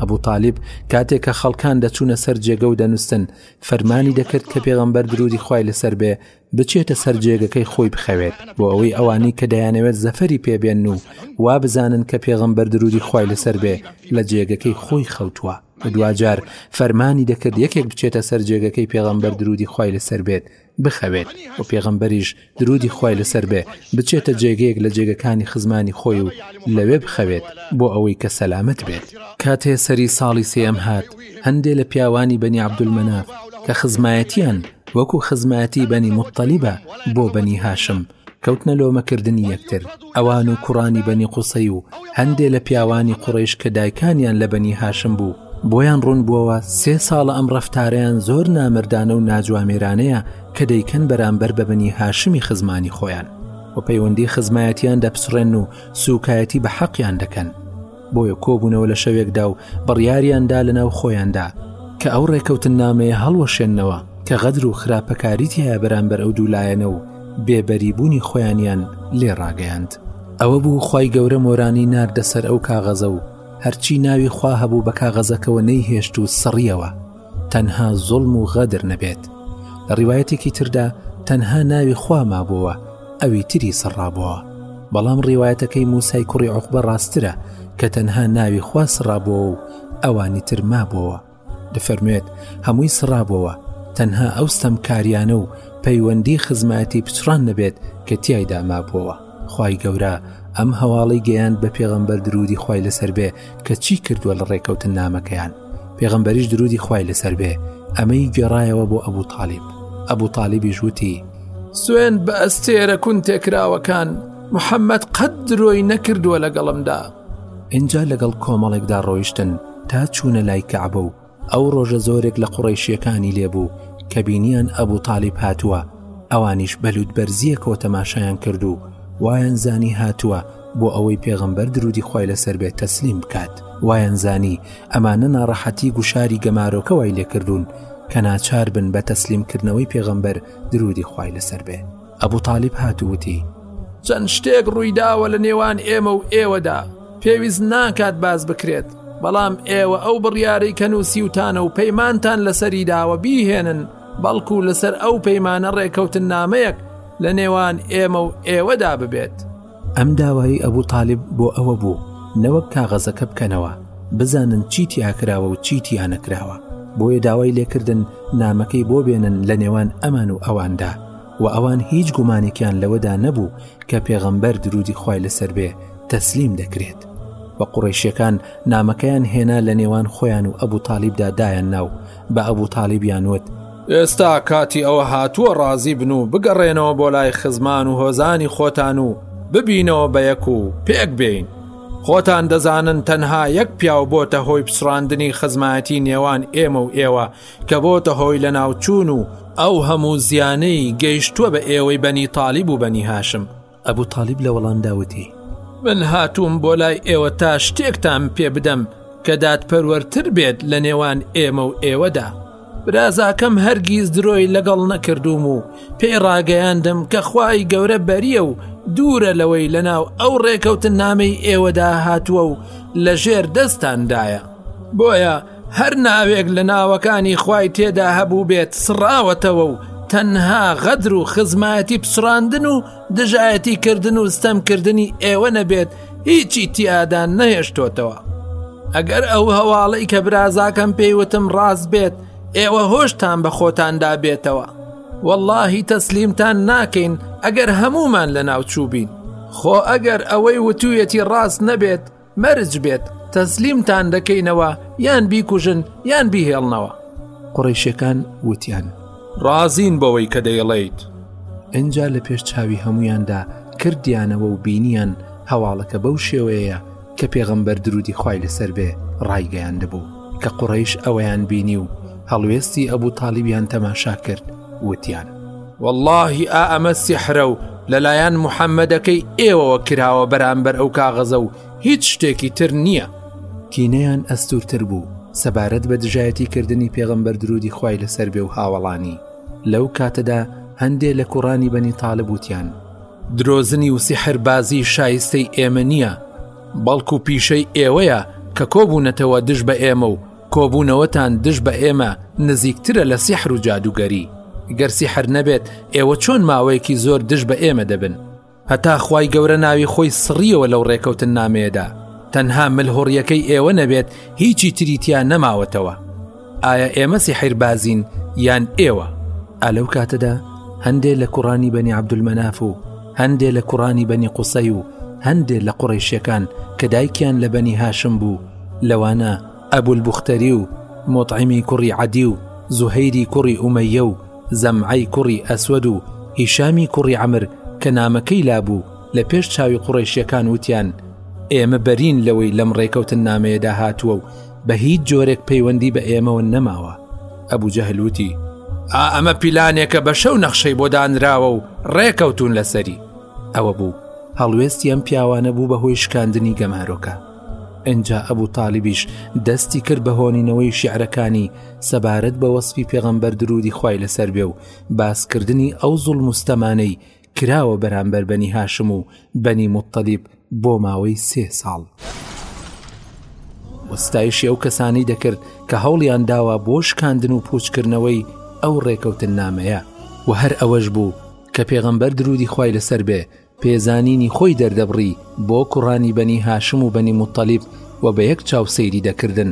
ئەبوو تاالب کاتێک کە خەڵکان دەچوونە سەر جێگە و دەنووسن فەرمانی دەکرد کە پێغەمبەر درودی خی لەسەر بێ بچێتە سەر جێگەکەی خۆی بخەوێت بۆ ئەوەی ئەوانەی کە دەیانەوێت زەفەری پێبێن و وا بزانن کە پێغەمبەر درودی خی لەسەر بێ لە جێگەکەی خۆی خەوتووە دواجار فەرمانی دەکرد یەکێک بچێتە سەر جێگەکەی پێغەمبەر درودی خی لەسەر بێت بخەوێت و پێغەمبەریش درودی خوای لەسەر بێ بچێتە جێگەیەک لە جێگەکانی خزمانی خۆی و لەوێ بخەوێت بۆ ئەوەی کە سەلامت بێت کاتێ سەری ساڵی سێم هات هەندێ لە پیاوانی بەنی عبدولمەناف کە خزمایەتیان وەکو خزمایەتی بەنی مطلیبە بۆ بەنی هاشم کەوتنە لۆمەکردنی یەکتر ئەوان و کوڕانی بەنی قوسەی و هەندێ لە پیاوانی قوڕیش کە دایکانیان لە بەنی هاشم بوو بۆیان ڕوون بووەوە سێ ساڵە ئەم ڕفتارەیان زۆر نامردانە و ناجوامێرانەیە کە دەیکەن بەرامبەر بە بەنی هاشمی خزمانی خۆیان و پەیوەندی خزمایەتیان دەپسڕێن و سوکایەتی بە حەقیان دەکەن بۆیە کۆبوونەوە لە شەوێکدا و بڕیاریاندا لە ناو خۆیاندا کە ئەو ڕێکەوتن نامەیە هەڵوەشێننەوە کە غەدر و خراپەکاری تایە بەرامبەر ئەو دوولایەنە و بێبەری بوونی خۆیانیان لێ ڕاگەیاند ئەوە بوو خی گەورە مۆرانی ناردە سەر ئەو کاغەزە و هەرچی ناوی خوا هەبوو بە کاغەزەکەەوە نەیهێشت و سڕیەوە تەنها زوڵم و غەدر نەبێت لە ڕیواەتێکی تردا تەنها ناوی خوا مابووە ئەوی تری سڕابەوە بەڵام ڕیواەتەکەی موسای کوڕی عقبە ڕاسترە کە تەنها ناوی خوا سڕابەوە و ئەوانی تر مابەوە دەفەرمێت هەمووی سڕابەوە تەنها ئەو ستەمکاریانە و پەیوەندی خزمەتی پچڕان نەبێت کە تایدا مابووەوە خوای گەورە ئەم هەواڵی گەیاند بە پێغەمبەر درودی خوای لەسەر بێ کە چی کردووە لە ڕێکەوتن نامەکەیان پێغەمبەریش درودی خوای لەسەر بێ ئەمەی گێڕایەوە بۆ ئەبوو تاالب ئەبوو تاالبیش وتی سوێن بە ئەستێرە کون تێکراوەکان محەممەد قەت درۆی نەکردووە لەگەڵمدا اینجا لەگەڵ کۆمەڵێکدا ڕۆیشتن تا چوونە لای کەعبە و ئەو ڕۆژە زۆرێک لە قوڕەیشییەکانی لێ بوو کە بینیان ئەبوو تاالب هاتووە ئەوانیش بەلووت بەرزیەکەوە تەماشایان کرد و وایان زانی هاتووە بۆ ئەوەی پێغەمبەر درودی خی لەسەر بێت تەسلیم بکات وایان زانی ئەمانە ناڕەحەتی گوشاری گەمارۆکە وای لێکردوون کە ناچار بن بە تەسلیمکردنەوەی پێغەمبەر درودی خی لەسەر بێت ئەبوو تالیب هات و وتی چەند شتێک ڕوویداوە لە نێوان ئێمە و ئێوەدا پێویست ناکات باز بکرێت بەڵام ئێوە ئەو بڕیارەی کەن و سیوتانە و پەیمانتان لەسەری داوە بیهێنن بەڵکو لەسەر ئەو پەیمانە ڕێکەوتن نامەیەک لە نێوان ئێمە و ئێوەدا ببێت ئەم داوایی ئەبوو تاالب بۆ ئەوە بوو نەوەک کاغەزەکە بکەنەوە بزانن چی تیاکراوە و چی تیانەکراوە بۆیە داوای لێکردن نامەکەی بۆ بێنن لە نێوان ئەمان و ئەواندا و ئەوان هیچ گومانێکیان لەوەدا نەبوو کە پێغەمبەر درودی خی لەسەر بێ تەسلیم دەکرێت بە قوڕیشەکان نامەکەیان هێنا لە نێوان خۆیان و ئەبوو تاالبدا دایان ناو بە ئەبوو تاالبیان وت ئێستا کاتی ئەوە هاتووە ڕازی بن و بگەڕێنەوە بۆ لای خزمان و هۆزانی خۆتان و ببینەوە بە یەک و پێک بین خۆتان دەزانن تەنها یەک پیاو بۆتە هۆی پچڕاندنی خزمایەتی نێوان ئێمە و ئێوە کە بۆتە هۆی لە ناوچوون و ئەو هەموو زیانەی گەیشتووە بە ئێوەی بەنی تاالب و بەنی هاشم ئەبوو تاالب لە وەڵامدا وتی من هاتووم بۆ لای ئێوە تا شتێکتان پێ بدەم کە دادپەروەرتر بێت لە نێوان ئێمە و ئێوەدا برازاکەم هەرگیز درۆی لەگەڵ نەکردووم و پێی ڕاگەیاندم کە خوای گەورە بەریە و دوورە لەوەی لەناو ئەو ڕێکەوتن نامەی ئێوەدا هاتووە و لە ژێر دەستاندایە بۆیە هەر ناوێک لە ناوەکانی خوای تێدا هەبوو بێت سڕاوەتەوە و تەنها غەدر و خزمایەتی پچڕاندن و دژایەتی کردن و ستەمکردنی ئێوە نەبێت هیچی تیادان نەهێشتۆتەوە ئەگەر ئەو هەواڵەی کە برازاکەم پێیوتم ڕاست بێت ئێوە هۆشتان بە خۆتاندا بێتەوە واللهی تەسلیمتان ناکەین ئەگەر هەمومان لە ناوچوو بین خۆ ئەگەر ئەوەی وتویەتی ڕاست نەبێت مەرج بێت تەسلیمتان دەکەینەوە یان بیکوژن یان بیهێڵنەوە قڕیشەکان وتیان ڕازین بەوەی کە دەیڵیت ئەجا لە پێش چاوی هەمویاندا کردیانەوە و بینیان هەواڵەکە بەو شێوەیە کە پێغەمبەر درودی خی لەسەر بێ ڕایگەیان دەبوو کە قڕیش ئەویان بینی و هەڵوێستی ئەبوو تاالبیان تەماشا کرد وتیان وەڵاهی ئا ئەمە سیحرە و لەلایەن محەممەدەکەی ئێوەوە کراوە بەرامبەر ئەو کاغەزە و هیچ شتێکی تر نییە کینەیان ئەستورتر بوو سەبارەت بە دژایەتی کردنی پێغمبەر درودی خی لەسەر بێ و هاوەڵانی لەو کاتەدا هەندێ لە کوڕانی بەنی تاالبوتیان درۆزنی و سیحربازی شایستەی ئێمە نییە بەڵکو پیشەی ئێوەیە کە کۆبوونەتەوە دژ بە ئێمە و کۆبوونەوەتان دژ بە ئێمە نزیکترە لە سیحر و جادوگەری گەر سیحر نەبێت ئێوە چۆن ماوەیەکی زۆر دژ بە ئێمە دەبن هەتا خی گەورە ناوی خۆی سڕیەوە لەو ڕێکەوتن نامەیەدا تەنها ملهوڕیەکەی ئێوە نەبێت هیچی تریتیا نەماوەتەوە ئایا ئێمە سیحر بازین یان ئێوە ئا لەو کاتەدا هەندێک لە کوڕانی بەنی عبدولمەناف و هەندێ لە کوڕانی بەنی قوسەی و هەندێ لە قوڕیشەکان کە دایکیان لە بەنی هاشم بوو لەوانە ئەبولبوختەری و موتعیمی کوڕی عەدی و زوهەیری کوڕی ئومەیە و زەمعەی کوڕی ئەسوەد و هیشامی کوڕی عەمر کە نامەکەی لابوو لە پێش چاوی قوڕەیشیەکان وتیان ئێمە بەرین لەوەی لەم ڕێکەوتننامەیەدا هاتووە و بە هیچ جۆرێک پەیوەندی بە ئێمەوە نەماوە ئەبو جەهل وتی ئا ئەمە پیلانێکە بە شەو نەخشەی بۆ دانراوە و ڕێکەوتون لەسەری ئەوە بوو هەڵوێستی ئەم پیاوانە بوو بە هۆی شکاندنی گەمارۆکە. ئینجا ئەبوو تالیبیش دەستی کرد بە هۆنینەوەی شعرەکانی سەبارەت بە وەسفی پێغەمبەر درودی خی لەسەر بێ و باسکردنی ئەو زوڵ مستەمانەی کراوە بەرامبەر بەنی هاشم و بەنی مطلیب بۆ ماوەی سێ ساڵ. وەستایشی ئەو کەسانی دەکرد کە هەوڵیان داوە بۆ شکاندن و پوچکردنەوەی ئەو ڕێکەوتن نامەیە و هەر ئەوەش بوو کە پێغەمبەر درودی خی لەسەر بێ پێزانینی خۆی دەردەبڕی بۆ کوڕانی بەنی هاشم و بەنی موتەلیب و بە یەک چاو سەیری دەکردن،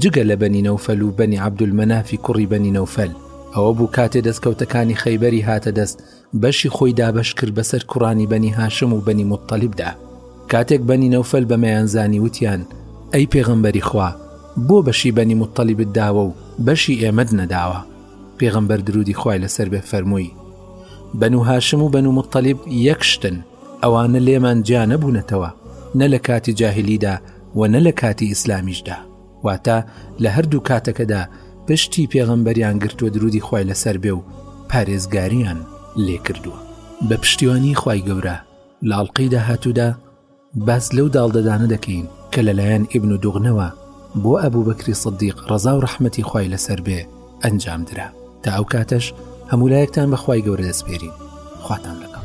جگە لە بەنی نەوفەل و بەنی عەبدولمەنافی کوڕی بەنی نەوفەل. ئەوە بوو کاتێ دەستکەوتەکانی خەیبەری هاتە دەست، بەشی خۆی دابەش کرد بەسەر کوڕانی بەنی هاشم و بەنی موتەلیبدا. کاتێک بەنی نەوفەل بەمەیان زانی وتیان، ئەی پێغەمبەری خوا، بۆ بەشی بەنی موتەلیبت داوە و بەشی ئێمەت نەداوە؟ پێغەمبەر درودی خوای لەسەر بێ فەرمووی بەنو هاشم و بەنو مطلیب یەک شتن ئەوانە لێمان جیا نەبوونەتەوە نە لە کاتی جاهلیدا و نە لە کاتی ئیسلامیشدا واتە لە هەردوو کاتەکەدا پشتی پێغەمبەریان گرتووە درودی خی لەسەر بێ و پارێزگاریان لێکردووە بە پشتیوانی خی گەورە لاڵقەی داهاتوودا باس لەو داڵدەدانە دەکەین کە لەلایەن ئیبن دوغنەوە بۆ ئەبوبەکری سدیق ڕەزا و ڕەحمەتی خوای لەسەر بێ ئەنجام درا تا ئەو کاتەش هەموولایەکتان بە خوای گەورە دەسپێرین خواتان لەگەڵ.